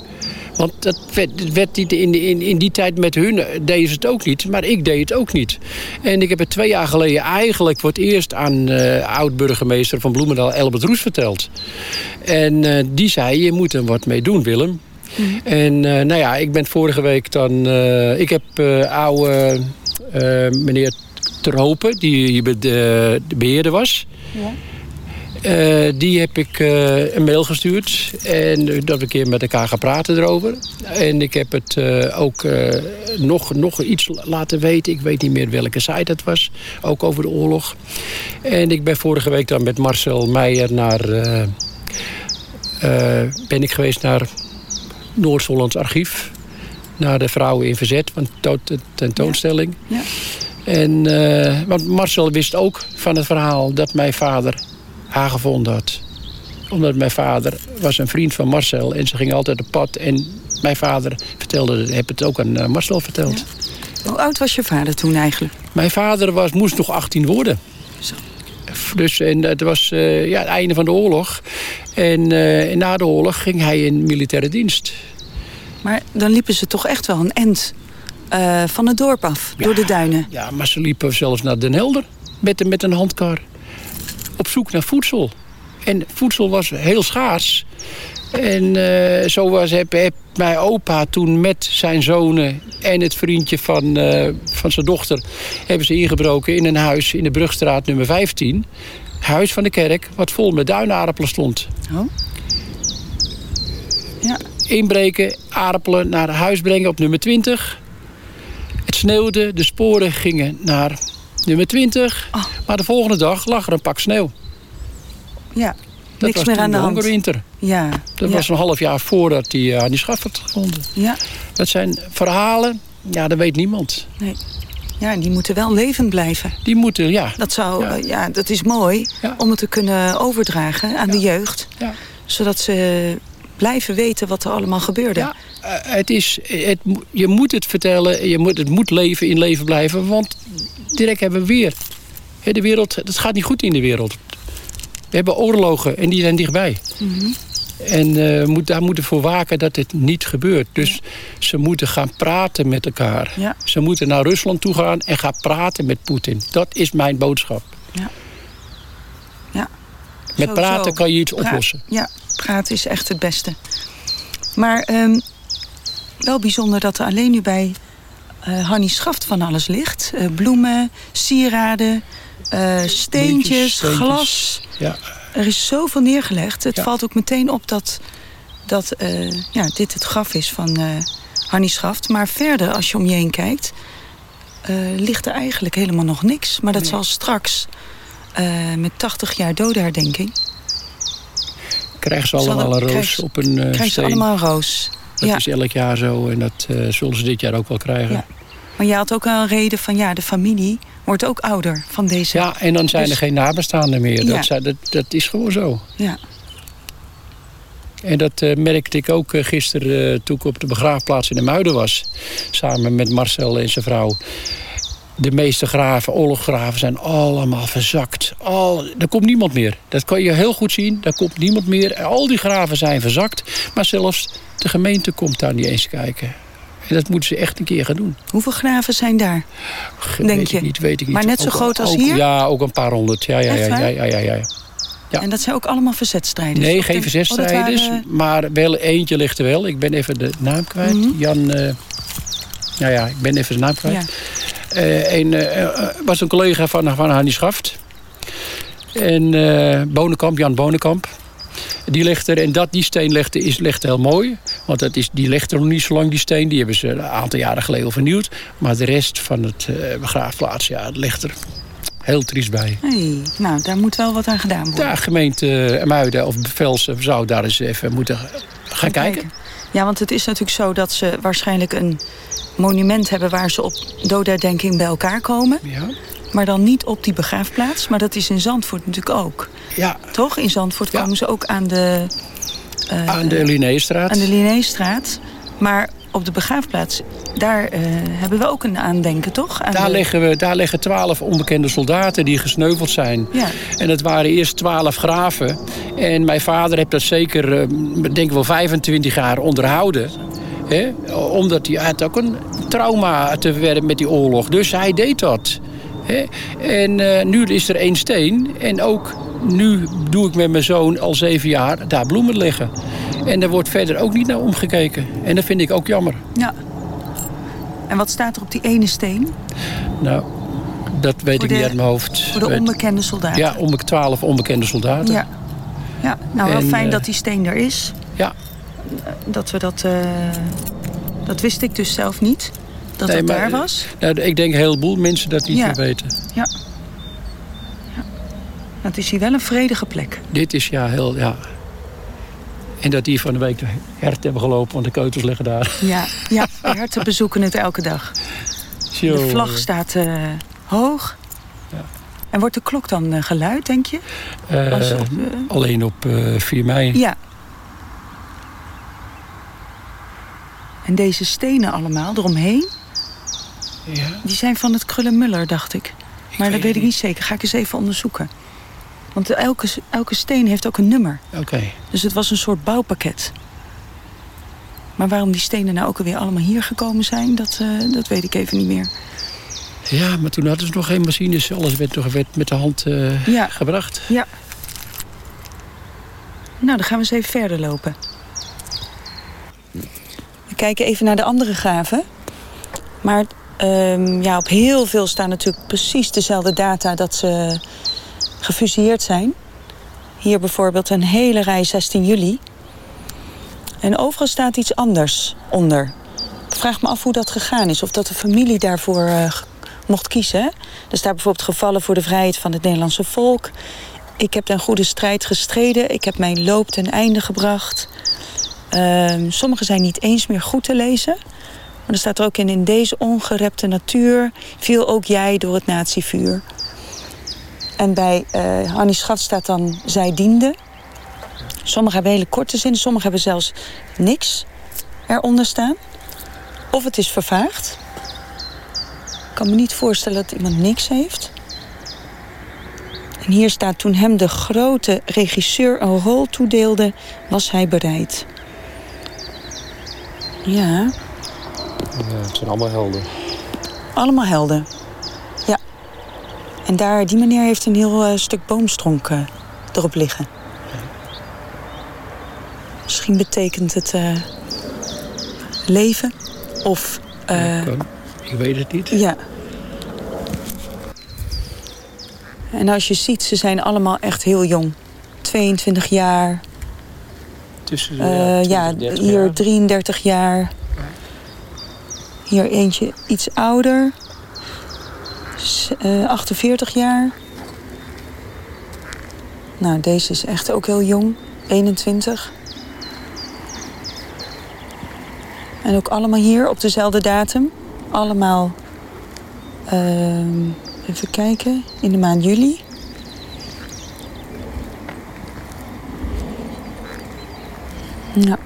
Want dat werd, werd niet in, in, in die tijd met hun eh, deden ze het ook niet. Maar ik deed het ook niet. En ik heb het twee jaar geleden eigenlijk voor het eerst aan eh, oud-burgemeester van Bloemendaal, Elbert Roes, verteld. En eh, die zei, je moet er wat mee doen, Willem. En eh, nou ja, ik ben vorige week dan... ik heb oude meneer Terhopen, die de, de beheerder was... Eh, die heb ik eh, een mail gestuurd. En dat we een keer met elkaar gaan praten erover. En ik heb het eh, ook nog, nog iets laten weten. Ik weet niet meer welke site het was. Ook over de oorlog. En ik ben vorige week dan met Marcel Meijer naar... ben ik geweest naar Noord-Hollands Archief. Naar de Vrouwen in Verzet, van de tentoonstelling. Ja. En, eh, want Marcel wist ook van het verhaal dat mijn vader gevonden had. Omdat mijn vader was een vriend van Marcel en ze gingen altijd op pad. En mijn vader vertelde, heb het ook aan eh, Marcel verteld. Hoe oud was je vader toen eigenlijk? Mijn vader was, moest nog 18 worden. Dus en het was eh, ja, het einde van de oorlog. En eh, na de oorlog ging hij in militaire dienst. Maar dan liepen ze toch echt wel een end van het dorp af, door de duinen. Ja, maar ze liepen zelfs naar Den Helder met, met een handkar. Op zoek naar voedsel. En voedsel was heel schaars. En eh, zo was, heb, heb mijn opa toen met zijn zonen en het vriendje van, eh, van zijn dochter... hebben ze ingebroken in een huis in de Brugstraat nummer 15. Huis van de kerk, wat vol met duinaardappelen stond. Oh. Ja. Inbreken, aardappelen naar huis brengen op nummer 20. Het sneeuwde, de sporen gingen naar nummer 20. Oh. Maar de volgende dag lag er een pak sneeuw. Ja, Dat niks meer aan de hand. hongerwinter. Ja, Dat ja. was een half jaar voordat hij uh, die schaf had gevonden. Ja. Dat zijn verhalen, ja, dat weet niemand. Nee. Ja, en die moeten wel levend blijven. Die moeten, ja. Dat, zou, Ja. ja, dat is mooi Ja. om het te kunnen overdragen aan de jeugd. Ja. Zodat ze blijven weten wat er allemaal gebeurde. Ja, eh, het is, het, je moet het vertellen, je moet, het moet leven in leven blijven. Want direct hebben we weer. De wereld, het gaat niet goed in de wereld. We hebben oorlogen en die zijn dichtbij. En eh, moet, daar moeten we voor waken dat dit niet gebeurt. Dus ze moeten gaan praten met elkaar. Ja. Ze moeten naar Rusland toe gaan en gaan praten met Poetin. Dat is mijn boodschap. Ja. Met praten kan je iets oplossen. Ja, praten is echt het beste. Maar ehm, wel bijzonder dat er alleen nu bij eh Hannie Schaft van alles ligt. Eh, bloemen, sieraden, eh, steentjes, steentjes. glas. Ja. Er is zoveel neergelegd. Het Ja. valt ook meteen op dat, dat ja, dit het graf is van Hannie Schaft. Maar verder, als je om je heen kijkt, ligt er eigenlijk helemaal nog niks. Maar dat zal straks, eh, met 80 jaar dodenherdenking... Krijgen ze allemaal een roos op een eh, krijgen ze allemaal een roos. Dat ja. is elk jaar zo en dat eh, zullen ze dit jaar ook wel krijgen. Ja. Maar je had ook wel een reden van, ja, de familie wordt ook ouder van deze. Ja, en dan zijn Dus- er geen nabestaanden meer. Ja. Dat, dat, dat is gewoon zo. Ja. En dat merkte ik ook gisteren toen ik op de begraafplaats in de Muiden was. Samen met Marcel en zijn vrouw. De meeste graven, oorlogsgraven, zijn allemaal verzakt. Al, er komt niemand meer. Dat kan je heel goed zien. Er komt niemand meer. Al die graven zijn verzakt. Maar zelfs de gemeente komt daar niet eens kijken. En dat moeten ze echt een keer gaan doen. Hoeveel graven zijn daar? Denk weet je? ik niet, weet ik niet. Maar net zo Ook- groot als ook- hier? Ja, ook een paar honderd. Ja, ja, ja, ja, ja, ja, ja. Ja. En dat zijn ook allemaal verzetstrijders? Nee, geen verzetstrijders, Oh, waren- maar wel eentje ligt er wel. Ik ben even de naam kwijt. Mhm. Jan, eh nou ja, ik ben even de naam kwijt. Ja. Eh, een, eh, eh, was een collega van, van Hannie Schaft. En Bonenkamp, Jan Bonenkamp. Die ligt er, en dat, die steen ligt, is, ligt heel mooi. Want dat is, die ligt er nog niet zo lang, die steen. Die hebben ze een aantal jaren geleden vernieuwd. Maar de rest van het eh, begraafplaats, ja, het ligt er heel triest bij. Hey, nou, daar moet wel wat aan gedaan worden. De gemeente Muiden of Velsen zou daar eens even moeten gaan kijken. Ja, want het is natuurlijk zo dat ze waarschijnlijk een monument hebben... waar ze op doodherdenking bij elkaar komen. Ja. Maar dan niet op die begraafplaats. Maar dat is in Zandvoort natuurlijk ook. Ja, Toch? In Zandvoort komen ze ook aan de... eh, aan de Linnéestraat. aan de Linnéestraat. Maar op de begraafplaats, daar eh, hebben we ook een aandenken, toch? Aan Daar de- liggen, we, daar liggen twaalf onbekende soldaten die gesneuveld zijn. Ja. En het waren eerst twaalf graven. En mijn vader heeft dat zeker, eh, denk ik wel 25 jaar onderhouden. Hè? Omdat hij had ook een trauma te verwerken met die oorlog. Dus hij deed dat. En eh, nu is er één steen. En ook nu doe ik met mijn zoon al zeven jaar daar bloemen liggen. En daar wordt verder ook niet naar omgekeken. En dat vind ik ook jammer. Ja. En wat staat er op die ene steen? Nou, dat weet ik niet uit mijn hoofd. Voor de onbekende soldaten. Ja, om twaalf onbekende soldaten. Ja. Ja, nou wel En, fijn eh, dat die steen er is. Ja. Dat we dat... eh, dat wist ik dus zelf niet. Dat Nee, maar, daar eh, was. Nou, ik denk een heleboel mensen dat niet Ja. meer weten. Ja. ja. Het is hier wel een vredige plek. Dit is ja heel, ja. En dat die van de week de hert hebben gelopen, want de keutels liggen daar. Ja, ja [LAUGHS] de herten bezoeken het elke dag. De Zo, vlag staat eh, hoog. En wordt de klok dan eh, geluid, denk je? Als op, alleen op eh 4 mei. Ja. En deze stenen allemaal eromheen, Ja. die zijn van het Krullenmuller, dacht ik. Maar dat weet ik niet zeker. Ga ik eens even onderzoeken. Want elke, elke steen heeft ook een nummer. Oké. Dus het was een soort bouwpakket. Maar waarom die stenen nou ook alweer allemaal hier gekomen zijn, dat, eh, dat weet ik even niet meer. Ja, maar toen hadden ze nog geen machines. Alles werd nog werd met de hand eh, Ja. gebracht. Ja. Nou, dan gaan we eens even verder lopen. We kijken even naar de andere graven. Maar ehm, ja, op heel veel staan natuurlijk precies dezelfde data dat ze gefusilleerd zijn. Hier bijvoorbeeld een hele rij 16 juli. En overal staat iets anders onder. Ik vraag me af hoe dat gegaan is. Of dat de familie daarvoor eh, mocht kiezen. Er staat bijvoorbeeld gevallen voor de vrijheid van het Nederlandse volk. Ik heb ten goede strijd gestreden. Ik heb mijn loop ten einde gebracht. Ehm, sommige zijn niet eens meer goed te lezen. Maar er staat er ook in... in deze ongerepte natuur viel ook jij door het natievuur. En bij eh Hannie Schat staat dan... zij diende. Sommigen hebben hele korte zinnen. Sommigen hebben zelfs niks eronder staan. Of het is vervaagd. Ik kan me niet voorstellen dat iemand niks heeft. En hier staat toen hem de grote regisseur een rol toedeelde, was hij bereid. Ja, Ja, het zijn allemaal helden. allemaal helden. En daar, die meneer heeft een heel eh, stuk boomstronk eh, erop liggen. Misschien betekent het eh, leven of... Ik weet het niet. Ja. En als je ziet, ze zijn allemaal echt heel jong. 22 jaar. Tussen, eh, ja, ja, 20, 30 hier jaar. 33 jaar. Hier eentje iets ouder. S- eh, 48 jaar. Nou, deze is echt ook heel jong. 21. En ook allemaal hier op dezelfde datum. Allemaal, ehm, even kijken, in de maand juli. Ja.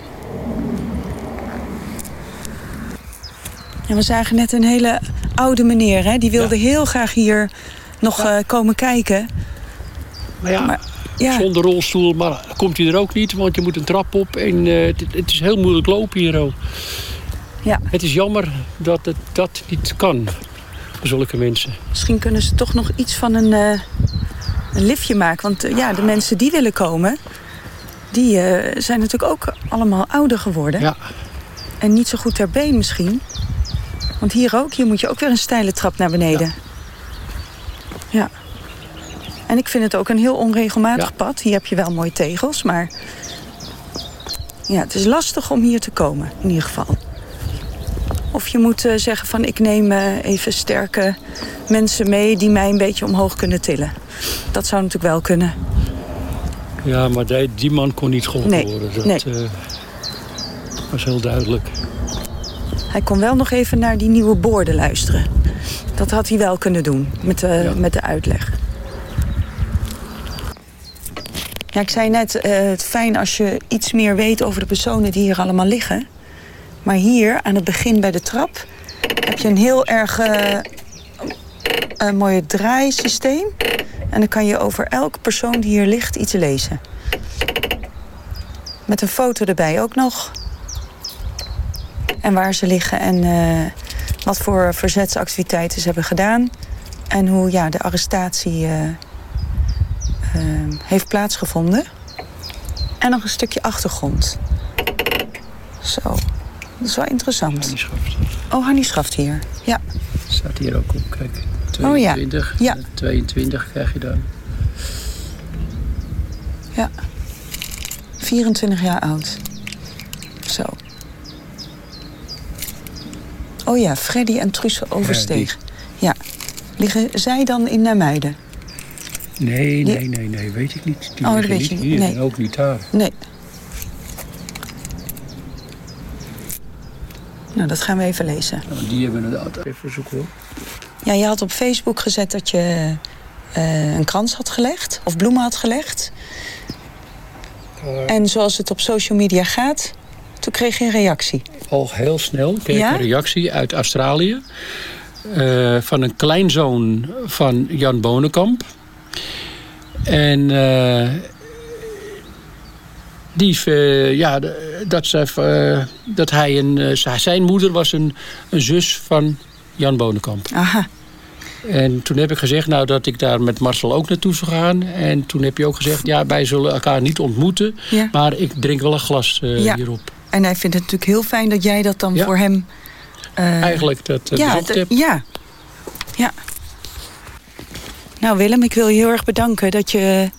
En we zagen net een hele oude meneer, hè? Die wilde heel graag hier nog eh, komen kijken. Maar ja, Maar, ja. zonder rolstoel maar komt hij er ook niet, want je moet een trap op. En eh, het, het is heel moeilijk lopen hier. ook. Ja. Het is jammer dat het dat niet kan voor zulke mensen. Misschien kunnen ze toch nog iets van een, eh, een liftje maken. Want ja, de mensen die willen komen, die zijn natuurlijk ook allemaal ouder geworden. Ja. En niet zo goed ter been misschien. Want hier ook, hier moet je ook weer een steile trap naar beneden. Ja. En ik vind het ook een heel onregelmatig Ja. pad. Hier heb je wel mooie tegels, maar... Ja, het is lastig om hier te komen, in ieder geval. Of je moet eh, zeggen van ik neem eh, even sterke mensen mee die mij een beetje omhoog kunnen tillen. Dat zou natuurlijk wel kunnen. Ja, maar die, die man kon niet geholpen Nee, worden. Dat nee. eh, was heel duidelijk. Hij kon wel nog even naar die nieuwe borden luisteren. Dat had hij wel kunnen doen met de, Ja. met de uitleg. Ja, ik zei net, eh, het fijn als je iets meer weet over de personen die hier allemaal liggen. Maar hier, aan het begin bij de trap, heb je een heel erg eh, een mooie draaisysteem. En dan kan je over elke persoon die hier ligt iets lezen. Met een foto erbij ook nog. En waar ze liggen en eh, wat voor verzetsactiviteiten ze hebben gedaan. En hoe ja, de arrestatie eh, eh, heeft plaatsgevonden. En nog een stukje achtergrond. Zo, dat is wel interessant. Oh, Hannie Schaft hier. Ja. Staat hier ook op, kijk. Oh ja. 22, Ja. 22 krijg je dan. Ja. 24 jaar oud. Zo. Oh ja, Freddy en Truus Oversteeg. Ja. Liggen zij dan in Namuiden? Nee, Die- nee, nee, nee, weet ik niet. Die Oh, dat weet niet je niet, hier nee. en ook niet daar. Nee. Nou, dat gaan we even lezen. Nou, die hebben inderdaad even zoeken hoor. Ja, je had op Facebook gezet dat je eh, een krans had gelegd. Of bloemen had gelegd. En zoals het op social media gaat, toen kreeg je een reactie. Al heel snel kreeg ik Ja? een reactie uit Australië. eh, van een kleinzoon van Jan Bonenkamp. En eh, die, eh, ja, dat, ze, dat hij een, zijn moeder was een, een zus van Jan Bonenkamp. Aha. En toen heb ik gezegd nou, dat ik daar met Marcel ook naartoe zou gaan. En toen heb je ook gezegd, ja, wij zullen elkaar niet ontmoeten. Ja. Maar ik drink wel een glas Ja. hierop. En hij vindt het natuurlijk heel fijn dat jij dat dan Ja. voor hem... eh, Eigenlijk dat eh, ja, ja. Ja. Nou Willem, ik wil je heel erg bedanken dat je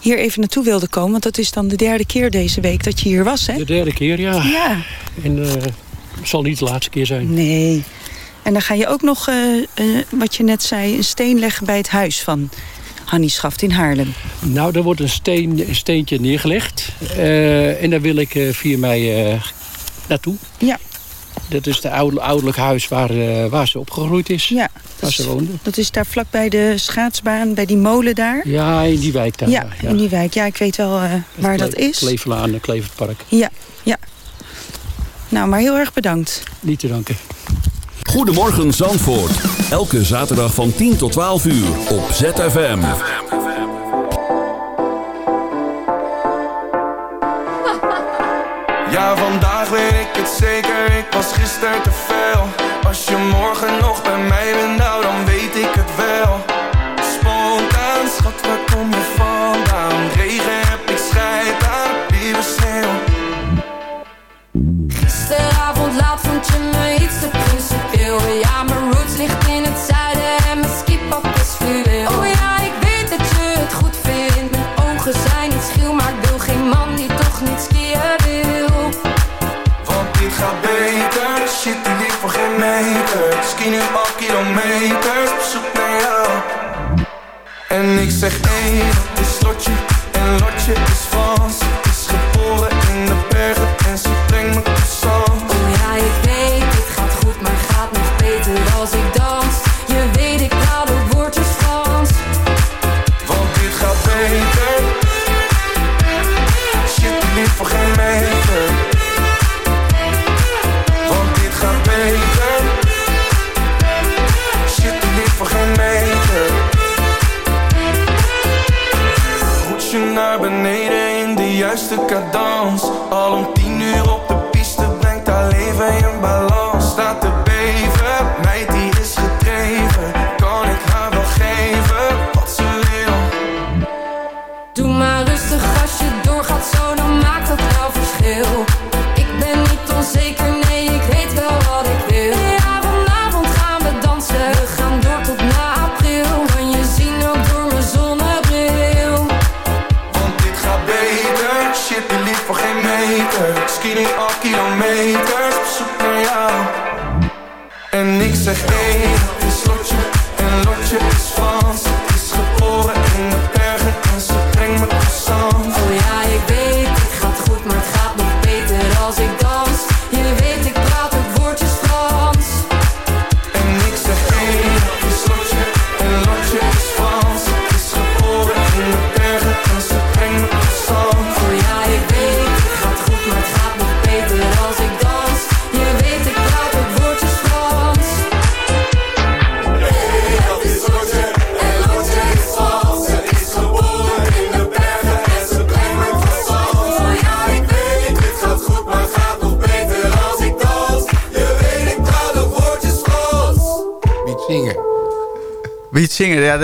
hier even naartoe wilde komen. Want dat is dan de derde keer deze week dat je hier was, hè? De derde keer, ja. Ja. En eh, het zal niet de laatste keer zijn. Nee. En dan ga je ook nog, wat je net zei, een steen leggen bij het huis van Hannie Schaft in Haarlem. Nou, er wordt een, steen, een steentje neergelegd. Eh, en daar wil ik eh, via mij eh, naartoe. Ja. Dat is het oude, ouderlijk huis waar, waar ze opgegroeid is. Ja. Waar ze woonde. Dat is daar vlakbij de schaatsbaan, bij die molen daar. Ja, in die wijk daar. Ja, in die wijk. Ja, ik weet wel eh, waar dat is. Klevelaan, Kleverpark. Ja, ja. Nou, maar heel erg bedankt. Niet te danken. Goedemorgen Zandvoort. Elke zaterdag van 10 tot 12 uur op ZFM. [LAUGHS] Ja, vandaag weet ik het zeker, ik was gisteren te veel Als je morgen nog bij mij bent, nou dan weet ik het wel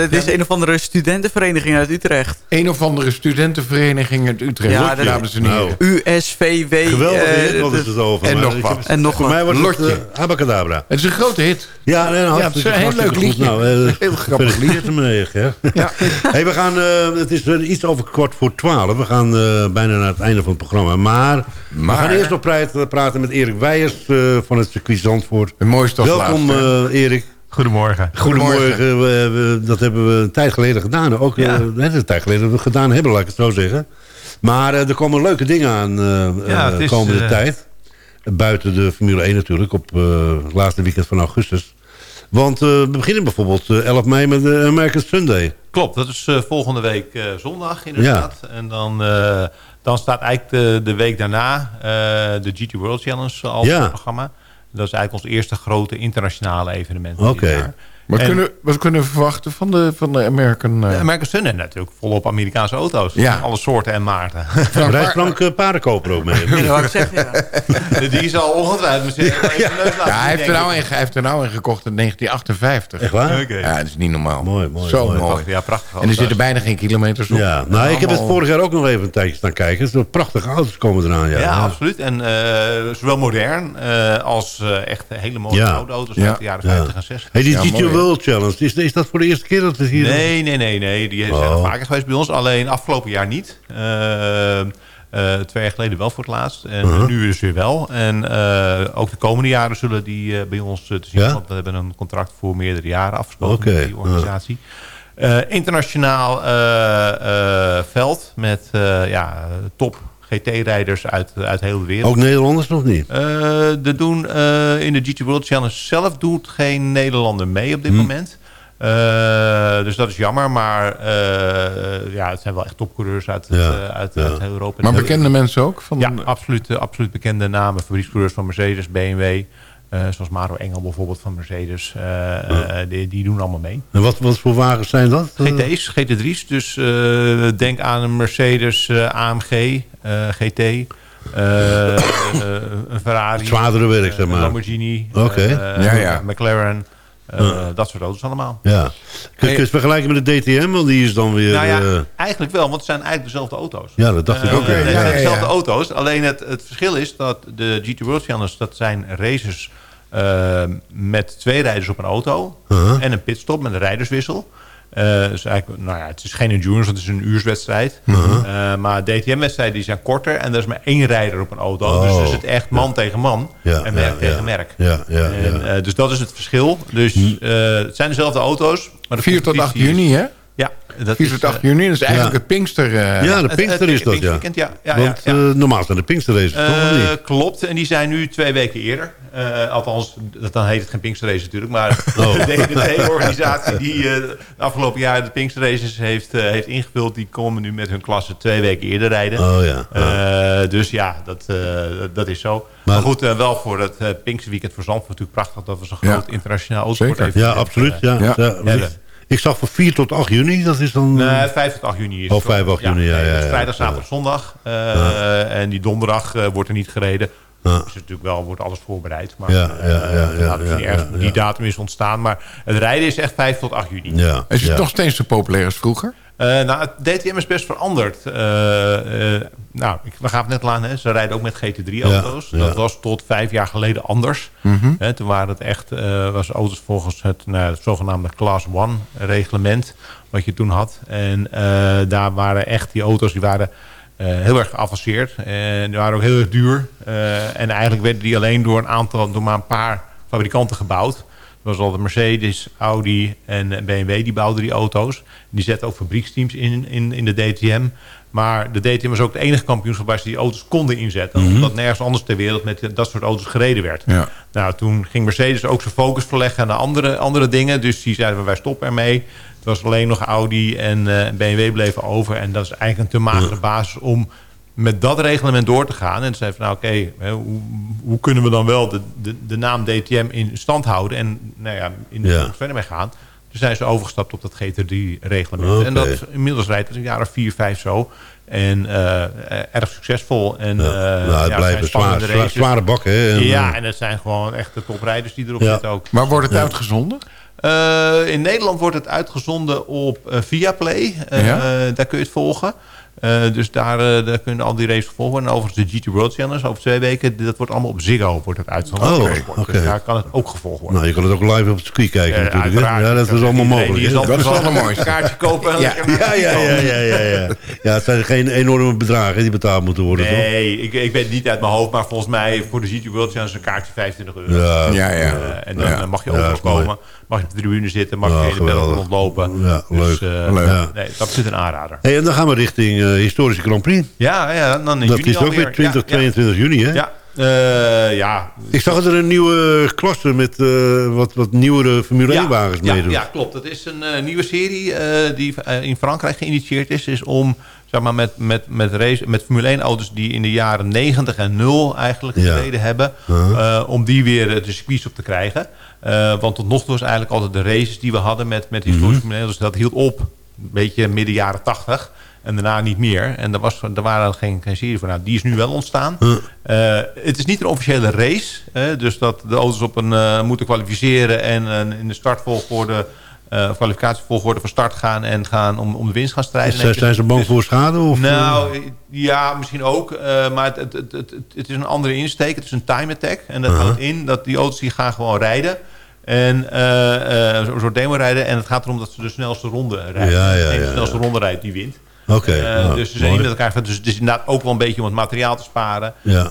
dat is een of andere studentenvereniging uit Utrecht. Een of andere studentenvereniging uit Utrecht. Ja, dat- dames en heren. USVW. Geweldig eh, hit, wat dat- is het over? en nog wat. En nog Voor wat. mij was Lotje. het uh, Abacadabra. Het is een grote hit. Ja, nee, nou, Ja, het is een heel leuk liedje. Nou, eh, Heel grappig gefeliciteerd meneer. Hè? Ja. [LAUGHS] Hey, we gaan, eh, het is eh, iets over kwart voor twaalf. We gaan eh, bijna naar het einde van het programma. Maar, Maar- we gaan eerst nog praten, praten met Erik Weijers eh, van het circuit Zandvoort. Mooiste als Welkom eh, Erik. Goedemorgen. Goedemorgen. We- we- dat hebben we een tijd geleden gedaan. Ook Ja. eh, net een tijd geleden dat we gedaan hebben, laat ik het zo zeggen. Maar eh, er komen leuke dingen aan eh Ja, eh, komende tijd. Buiten de Formule 1 natuurlijk, op eh, het laatste weekend van augustus. Want eh, we beginnen bijvoorbeeld eh, 11 mei met de American Sunday. Klopt, dat is eh, volgende week eh, zondag inderdaad. En dan, eh, dan staat eigenlijk de, de week daarna eh, de GT World Challenge al Ja. op het programma. Dat is eigenlijk ons eerste grote internationale evenement. Oké. dit En- kunnen, wat kunnen we verwachten van de, van de American... eh, De American Sunday natuurlijk volop Amerikaanse auto's. Ja. Alle soorten en maarten. [LAUGHS] Rijdt Frank uh, paardenkoper ook mee? Ja, dat ik zeggen, ja. [LAUGHS] Die zal ongetwijfeld misschien even zijn neus laten ja, hij heeft, er nou een, hij heeft er nou een gekocht in 1958. Echt waar? Oké. Ja, dat is niet normaal. Mooi, mooi, Zo mooi. mooi. Ja, prachtig. En er zitten bijna geen kilometers op. Ja, nou, ik heb het vorig jaar ook nog even een tijdje staan kijken. Er zijn prachtige auto's komen eraan. Ja, Ja, absoluut. En eh, zowel modern eh, als eh, echt hele mooie Ja. oude auto's Ja. uit de jaren Ja. 50 en 60. Hey, die World Challenge, is, is dat voor de eerste keer dat het hier... Nee, nee, nee, nee. Die zijn Oh. al vaker geweest bij ons. Alleen afgelopen jaar niet. Eh, eh, twee jaar geleden wel voor het laatst. En Uh-huh. nu dus weer wel. En eh, ook de komende jaren zullen die bij ons te zien. Ja? Want we hebben een contract voor meerdere jaren afgesproken met die organisatie. Internationaal veld met ja, top GT-rijders uit, uit heel de wereld. Ook Nederlanders nog niet? Eh, de doen, eh, in de GT World Challenge zelf doet geen Nederlander mee op dit Hm. moment. Eh, dus dat is jammer, maar eh, ja, het zijn wel echt topcoureurs uit, Ja, eh, uit, ja. uit heel Europa. Maar bekende mensen ook? Van, Ja, absoluut, eh, absoluut bekende namen. Fabriekscoureurs van Mercedes, BMW. Eh, zoals Maro Engel bijvoorbeeld van Mercedes. eh, eh, die, die doen allemaal mee. En wat, wat voor wagens zijn dat? GT's, GT3's. Dus eh, denk aan een Mercedes AMG, eh, GT. [COUGHS] een Ferrari. Zwaardere werk, zeg maar. Een Lamborghini. Oké. Ja, ja. McLaren. Eh, Dat soort auto's allemaal. Ja. Kun je het vergelijken met de DTM? Want die is dan weer... Nou ja, eh, eigenlijk wel, want het zijn eigenlijk dezelfde auto's. ja, dat dacht ik Eh, ook. Het zijn dezelfde auto's. Alleen het, het verschil is dat de GT World Challenge... dat zijn races met twee rijders op een auto... Uh-huh. en een pitstop met een rijderswissel. Eh, dus eigenlijk, nou ja, het is geen endurance, want het is een uurswedstrijd. Uh-huh. Eh, maar DTM-wedstrijden die zijn korter... en er is maar één rijder op een auto. Oh. Dus is het echt man tegen man Ja, en merk ja, tegen ja. merk. Ja, ja, En, ja. Hm. eh, dus dat is het verschil. Dus eh, het zijn dezelfde auto's. Maar de 4 tot 8 competitie is- juni, hè? Ja, dat 4 is, tot 8 eh, juni, dat is eigenlijk ja. het Pinkster... eh, ja, de Pinkster het is dat, ja. Ja. Ja, Want eh, normaal zijn de Pinksterraces toch Eh, niet? klopt, en die zijn nu twee weken eerder. Eh, althans, dat- dan heet het geen Pinksterrace natuurlijk. Maar [LAUGHS] Oh. de DDT-organisatie die eh, de afgelopen jaar de Pinksterraces heeft, eh, heeft ingevuld... die komen nu met hun klasse twee weken eerder rijden. Oh ja. Eh, dus ja, dat, eh, dat- is zo. Maar, Maar- goed, wel voor het uh, Pinksterweekend voor Zandvoort natuurlijk prachtig... dat we zo'n Ja. groot internationaal autosport Zeker. Ja, absoluut. Ja, Ja. Ja. Ja. Ik zag van 4 tot 8 juni, dat is dan... Nee, 5 tot 8 juni is Oh, het. 5 tot 8 juni, ja, ja, dus ja. Vrijdag, zaterdag, zondag. Eh, En die donderdag eh, wordt er niet gereden. Ja. Dus natuurlijk wel, wordt alles voorbereid. Maar Ja, ja, ja, eh, ja, nou, ja, ja, die ja. datum is ontstaan. Maar het rijden is echt 5 tot 8 juni. ja, Is het ja. nog steeds zo populair als vroeger? Eh, nou, het DTM is best veranderd. Eh, eh, nou, ik, we gaan het net aan. Hè. Ze rijden ook met GT3-auto's. Ja, ja. Dat was tot vijf jaar geleden anders. Mhm. Hè, toen waren het echt was auto's volgens het, nou, het zogenaamde Class 1 reglement. Wat je toen had. En daar waren echt die auto's die waren heel erg geavanceerd. En die waren ook heel erg duur. En eigenlijk werden die alleen door een aantal, door maar een paar fabrikanten gebouwd. Was altijd Mercedes, Audi en BMW die bouwden die auto's. Die zetten ook fabrieksteams in, in, in de DTM. Maar de DTM was ook het enige kampioenschap waar ze die auto's konden inzetten. Omdat nergens anders ter wereld met dat soort auto's gereden werd. Ja. Nou, toen ging Mercedes ook zijn focus verleggen naar andere, andere dingen. Dus die zeiden wij stoppen ermee. Het was alleen nog Audi en eh, BMW bleven over. En dat is eigenlijk een te magere basis om met dat reglement door te gaan. En toen zei van nou oké, hè, hoe, hoe kunnen we dan wel de, de, de naam DTM in stand houden. En nou ja, in de Ja. verder mee gaan. Toen zijn ze overgestapt op dat GT3-reglement. Oké. En dat inmiddels rijdt het een jaar of vier, vijf zo. En eh, erg succesvol. En, Ja. eh, nou, het zijn blijven zwaar, zwaar, zware bakken. Hè? En, Ja, eh, en het zijn gewoon echt de toprijders die erop Ja. zitten ook. Maar wordt het Ja. uitgezonden? Eh, in Nederland wordt het uitgezonden op eh, Viaplay. Eh, Ja? daar kun je het volgen. Eh, dus daar, eh, daar kunnen al die races volgen. En overigens de GT World Challenge over twee weken... dat wordt allemaal op Ziggo wordt het uitgezonden. Oh. Dus daar kan het ook gevolgd worden. Nou, je kan het ook live op het circuit kijken natuurlijk. Ja, dat is allemaal mogelijk. Die is Dat is wel wel mooi. Een kaartje kopen en Ja. Ja, het ja, ja, ja, ja, ja. [LAUGHS] Ja, het zijn geen enorme bedragen die betaald moeten worden, toch? Nee, ik, ik weet het niet uit mijn hoofd, maar volgens mij voor de GT World Challenge is een kaartje 25 euro. Ja, Ja, ja. Eh, en dan Ja. mag je Ja, overal komen. Mag je op de tribune zitten, mag je Ja, de hele rondlopen. Ja, leuk. Dus, eh, Leuk. Ja. Nee, dat is een aanrader. Hey, en dan gaan we richting historische Grand Prix. Ja, ja dan in Dat juni is ook weer 20, Ja, ja. 22 juni, hè? Ja, eh, ja. Ik zag er een nieuwe klasse met eh, wat, wat nieuwere Formule Ja, 1-wagens ja, meedoen. Ja, klopt. Het is een eh, nieuwe serie eh, die eh, in Frankrijk geïnitieerd is. Is om zeg maar, met, met, met, race, met Formule 1 auto's die in de jaren 90 en 0 eigenlijk Ja. gereden hebben. Eh, om die weer eh, de circuits op te krijgen. Eh, want tot nog toe was eigenlijk altijd de races die we hadden met, met Mhm. historische Formule 1 auto's. Dat hield op. Een beetje midden jaren 80. En daarna niet meer. En er, was, er waren geen, geen serie voor. Nou, die is nu wel ontstaan. Eh, het is niet een officiële race. hè, dus dat de auto's op een, eh, moeten kwalificeren. En eh, in de startvolgorde, eh kwalificatievolgorde van start gaan. En gaan om, om de winst gaan strijden. Zijn, zijn ze bang voor schade? Of, Nou, ja, misschien ook. maar het, het, het, het, het is een andere insteek. Het is een time attack. En dat Uh-huh. houdt in dat die auto's die gaan gewoon rijden. En een soort demo rijden. En het gaat erom dat ze de snelste ronde rijden. Ja, de snelste ronde rijdt, die wint. Oké, Eh, nou, dus ze zijn niet met elkaar. Dus het is inderdaad ook wel een beetje om het materiaal te sparen. Ja. Eh,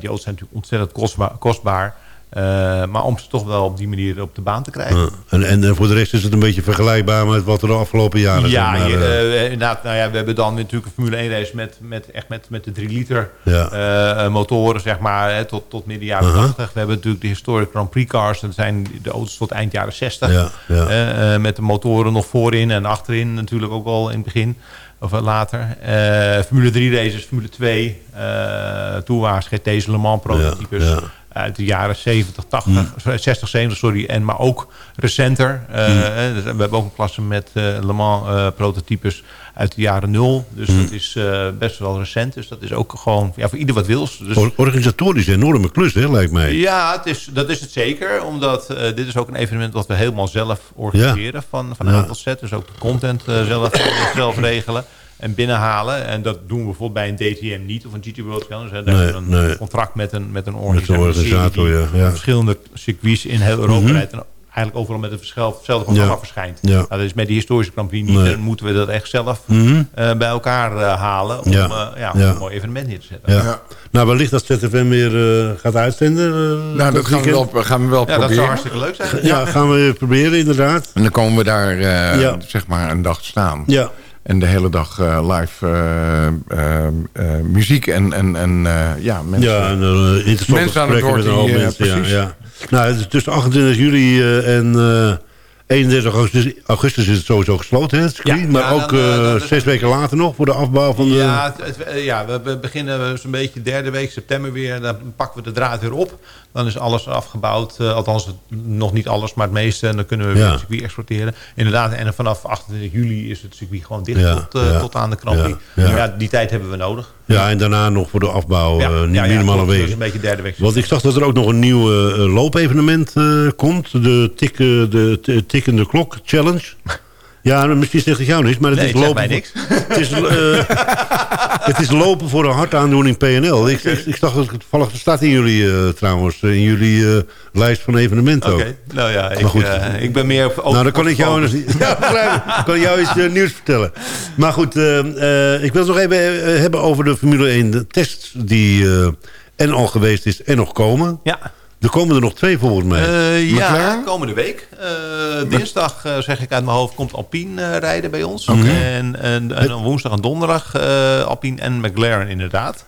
die auto's zijn natuurlijk ontzettend kostbaar. kostbaar. Eh, maar om ze toch wel op die manier op de baan te krijgen. Ja. En, en voor de rest is het een beetje vergelijkbaar met wat er de afgelopen jaren Ja, zeg maar, je, inderdaad. Nou ja, we hebben dan natuurlijk een Formule 1 race met, met, echt met, met de 3 liter Ja. motoren, zeg maar, hè, tot, tot midden jaren Uh-huh. 80. We hebben natuurlijk de historic Grand Prix cars. Dat zijn de auto's tot eind jaren 60. Ja, ja. Eh, eh, met de motoren nog voorin en achterin natuurlijk ook wel in het begin. Of wat later. Eh, Formule 3 races, Formule 2, uh, toewaars, GT's, Le Mans prototypes. Ja, ja. Uit de jaren 70, 80, 60, 70, sorry. En maar ook recenter. Eh, eh, dus we hebben ook een klasse met eh, Le Mans eh, prototypes uit de jaren 0. Dus dat is eh, best wel recent. Dus dat is ook gewoon ja, voor ieder wat wils. Dus, or- organisatorisch een enorme klus, hè, lijkt mij. ja, het is, dat is het zeker. Omdat eh, dit is ook een evenement wat we helemaal zelf organiseren. Van, van Ja. A tot Z. Dus ook de content eh, zelf, [COUGHS] zelf regelen en binnenhalen. En dat doen we bijvoorbeeld bij een DTM niet. Of een GT World Challenge. hè. Daar Nee, hebben we een nee. contract met een, met een Met organisator. ja, verschillende circuits in heel Europa Mhm. rijdt. En eigenlijk overal met het verschil- hetzelfde programma Ja. verschijnt. Ja. Nou, dat is met die historische Grand Prix niet. Nee. Dan moeten we dat echt zelf eh, bij elkaar eh, halen. Om, Ja. eh, ja, om Ja. een mooi evenement neer te zetten. Ja. Ja. Nou, wellicht dat ZFM weer eh, gaat uitzenden. eh, Nou, dat gaan we wel, gaan we wel Ja, dat zou proberen. hartstikke leuk zijn. Ja, gaan we proberen, inderdaad. En dan komen we daar eh, Ja. zeg maar een dag staan. Ja. En de hele dag eh, live eh, eh, eh, muziek en, en, en eh, ja, mensen. Ja, en uh, Mensen aan het woord met die, eh, mensen. Ja, precies. ja. Nou, tussen 28 juli eh, en eh 31 augustus, augustus is het sowieso gesloten, hè, het. Ja, maar ja, ook dan, eh, eh, dan zes weken later nog voor de afbouw van de... Ja, het- het- eh, ja, we- we beginnen zo'n beetje derde week september weer. Dan pakken we de draad weer op. Dan is alles afgebouwd. eh, althans, nog niet alles, maar het meeste. En dan kunnen we weer Ja. het circuit exporteren. Inderdaad, en vanaf 28 juli is het circuit gewoon dicht Ja, tot, eh, ja. tot aan de Prix. Ja, die tijd hebben we nodig. Ja, en daarna nog voor de afbouw, eh, minimaal een week. een beetje derde week. Want ik zag dat er ook nog een nieuw loopevenement komt. De, tik, de tikkende klok challenge. [LAUGHS] Ja, misschien zegt het jou niks, maar het Nee, is lopen. mij niks. [LAUGHS] Het is, eh, het is lopen voor een hartaandoening PNL. Ik, ik, ik dacht dat het toevallig staat in jullie eh, trouwens, in jullie eh, lijst van evenementen Oké, ook. nou ja, ik, Maar goed. eh, ik ben meer op Nou, dan kan ik jou, [LAUGHS] ja, ik. Kan ik jou iets nieuws vertellen. Maar goed, ik wil het nog even hebben over de Formule 1 de tests die en al geweest is en nog komen. Ja. Er komen er nog twee volgens mij. Eh, ja, komende week. Eh, dinsdag, eh, zeg ik uit mijn hoofd, komt Alpine eh, rijden bij ons. En, en, en woensdag en donderdag eh, Alpine en McLaren inderdaad.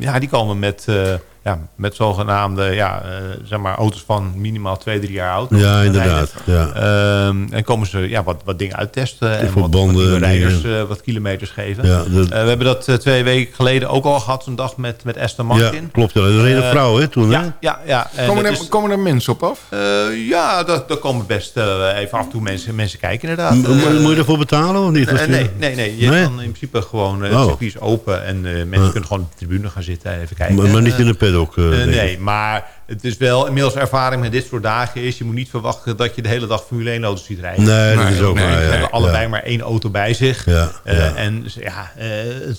Ja, die komen met, eh, ja, met zogenaamde ja, eh, zeg maar, auto's van minimaal twee, drie jaar oud. Ja, inderdaad, ja. Ehm, en komen ze ja, wat, wat dingen uittesten. En voor wat, banden wat rijders eh, wat kilometers geven. Ja, dat- Eh, we hebben dat twee weken geleden ook al gehad. Zo'n dag met, met Aston ja, Martin. klopt. Ja. Er reed een vrouw hè, toen. hè? Ja, ja, ja. En Komen dat er, is- komen er mensen op af? eh, ja, dat, dat komen best eh, even af en toe mensen, mensen kijken inderdaad. M- Moet je ervoor betalen of niet? nee, nee, nee. Je Nee? kan in principe gewoon... eh, Oh. Het circuit is open en eh, mensen Ja. kunnen gewoon op de tribune gaan zitten en even kijken. Maar, maar niet in de Eh, ook. eh, Eh, nee, maar het is wel inmiddels ervaring met dit soort dagen is. Je moet niet verwachten dat je de hele dag Formule 1 auto's ziet rijden. Nee, dat is ook waar, Ze ja, hebben allebei ja. maar één auto bij zich. Ja, Eh, ja. En ze- ja, eh,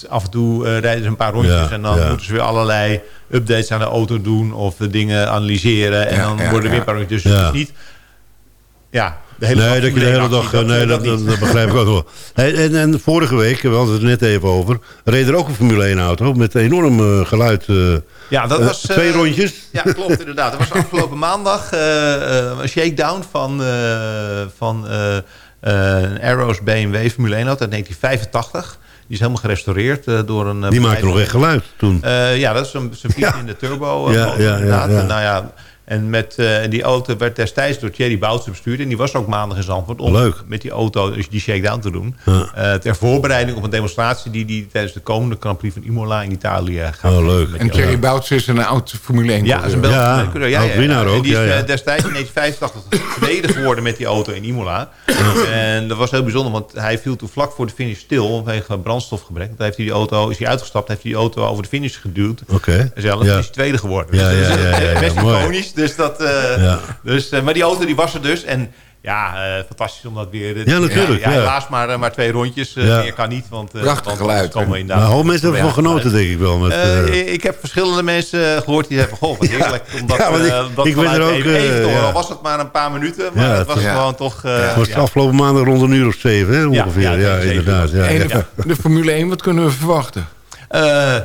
af en toe eh, rijden ze een paar rondjes Ja, en dan ja. moeten ze weer allerlei updates aan de auto doen of de dingen analyseren. En Ja, dan ja, worden er weer ja. een paar rondjes. Dus Ja. het is niet... Ja, de hele dag Nee, dat je de hele 1 dag... nee, dat, dat, niet. dat begrijp ik ook wel. Hey, en, en vorige week, we hadden het net even over... reed er ook een Formule 1 auto met enorm eh, geluid. eh, Ja, dat eh, was... twee rondjes. Ja, klopt inderdaad. Dat was afgelopen [LAUGHS] maandag een shakedown van, eh, van een Arrows BMW Formule 1 auto uit 1985. Die is helemaal gerestaureerd eh, door een... Die maakte nog echt geluid toen. Eh, ja, dat is een, zijn in de turbo. Ja, ja, ja, inderdaad. ja. En, Nou ja, en met, eh, die auto werd destijds door Thierry Boutsen bestuurd. En die was ook maandag in Zandvoort om Leuk. met die auto dus die shakedown te doen. Eh, ter voorbereiding op een demonstratie die die tijdens de komende Grand Prix van Imola in Italië gaat. Oh, leuk. En die Thierry auto. Bouts is een oud Formule 1 Ja, dat is een Belgische Ja, coureur. Ja, ja, ja. ook, En die is ja, ja. eh, destijds in 1985 tweede geworden met die auto in Imola. En dat was heel bijzonder, want hij viel toen vlak voor de finish stil vanwege brandstofgebrek. Toen heeft hij die auto, is hij uitgestapt, heeft hij die auto over de finish geduwd. Oké. En zelf Ja. is hij tweede geworden. Ja, Dus ja, dat is, ja, ja, ja, best mooi. iconisch. Dus dat, eh, Ja. dus, eh, maar die auto die was er dus. En ja, eh, fantastisch om dat weer... Ja, natuurlijk, ja. helaas maar, maar twee rondjes. eh, Ja. Meer kan niet, want... eh, Prachtig want geluid, komen we hè? inderdaad- Maar hoop mensen hebben Ja, ervan genoten, denk ik wel. Met, Eh, eh, ik heb verschillende mensen gehoord die zeggen... Goh, wat [LAUGHS] heerlijk. Omdat, Ja, want ik- eh, dat ik ben er ook, even, eh, ja. Al was het maar een paar minuten. Maar Ja, het was ja. gewoon toch... eh, het was ja. de afgelopen maandag rond een uur of zeven, hè, Ja, ongeveer. ja, Ja, inderdaad. Ja, En ja. de, de Formule 1, wat kunnen we verwachten? Eh,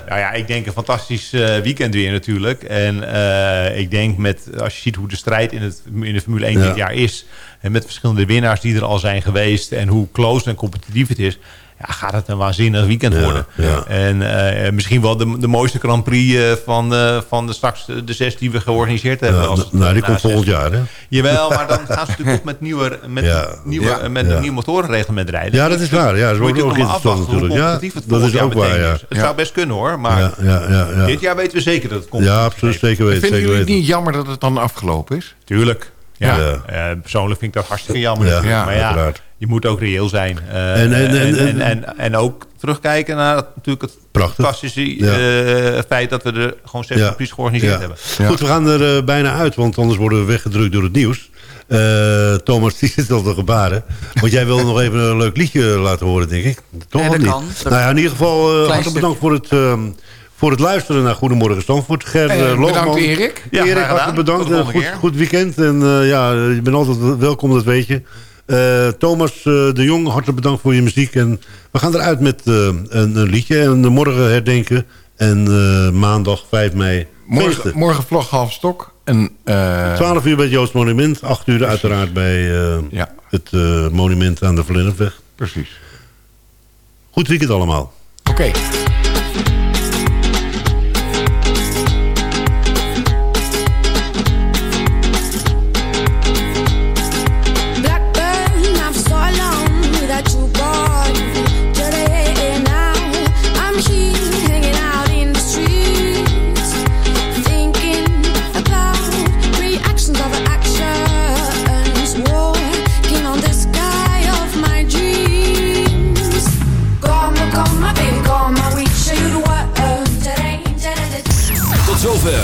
nou ja, ik denk een fantastisch eh, weekend weer natuurlijk. En eh, ik denk met, als je ziet hoe de strijd in, het, in de Formule 1 Ja. dit jaar is... en met verschillende winnaars die er al zijn geweest... en hoe close en competitief het is... Ja, gaat het een waanzinnig weekend worden. ja. En eh, misschien wel de, de mooiste Grand Prix eh, van, eh, van de straks de zes die we georganiseerd hebben. Ja, Als nou, die na komt zes- volgend jaar, hè? Jawel, maar dan [LAUGHS] gaan ze natuurlijk ook met, nieuwe, met, Ja. nieuwe, Ja. met Ja. een nieuw motorenreglement rijden. Ja, dat is waar. Ja, dat wordt ook interessant natuurlijk. Ja, dat volgend is jaar ook waar, ja. Het Ja. zou best kunnen hoor, maar Ja, ja, ja, ja. dit jaar weten we zeker dat het komt. Ja, absoluut. Zeker weten. Vinden jullie het niet jammer dat het dan afgelopen is? Tuurlijk. Ja. Ja. Eh, persoonlijk vind ik dat hartstikke jammer. Ja, maar ja, uiteraard. Je moet ook reëel zijn. Eh, En- en- en- en, en, en, en ook terugkijken naar het, natuurlijk het Prachtig. fantastische Ja. eh, feit dat we er gewoon zes Ja. Georganiseerd Ja. hebben. Ja. Goed, we gaan er eh, bijna uit, want anders worden we weggedrukt door het nieuws. Eh, Thomas, [LAUGHS] die zit al te gebaren. Want jij wilde nog even een leuk liedje laten horen, denk ik. Toch dat niet? kan. Nou ja, in ieder geval uh, hartelijk bedankt voor het, ehm, voor het luisteren naar Goedemorgen Stanford. Ger Eh, uh, bedankt, Loogman. Erik. Ja, Erik, hartelijk bedankt. Eh, goed, goed weekend. En eh, ja, je bent altijd welkom, dat weet je. Eh, Thomas eh, de Jong, hartelijk bedankt voor je muziek. En we gaan eruit met eh, een, een liedje. En morgen herdenken. En maandag 5 mei Morgen, feesten. morgen vlog half stok. En, eh, 12 uur bij het Joost Monument. 8 uur uiteraard bij Ja. het monument aan de Verlennepweg. precies. Goed weekend allemaal. Oké.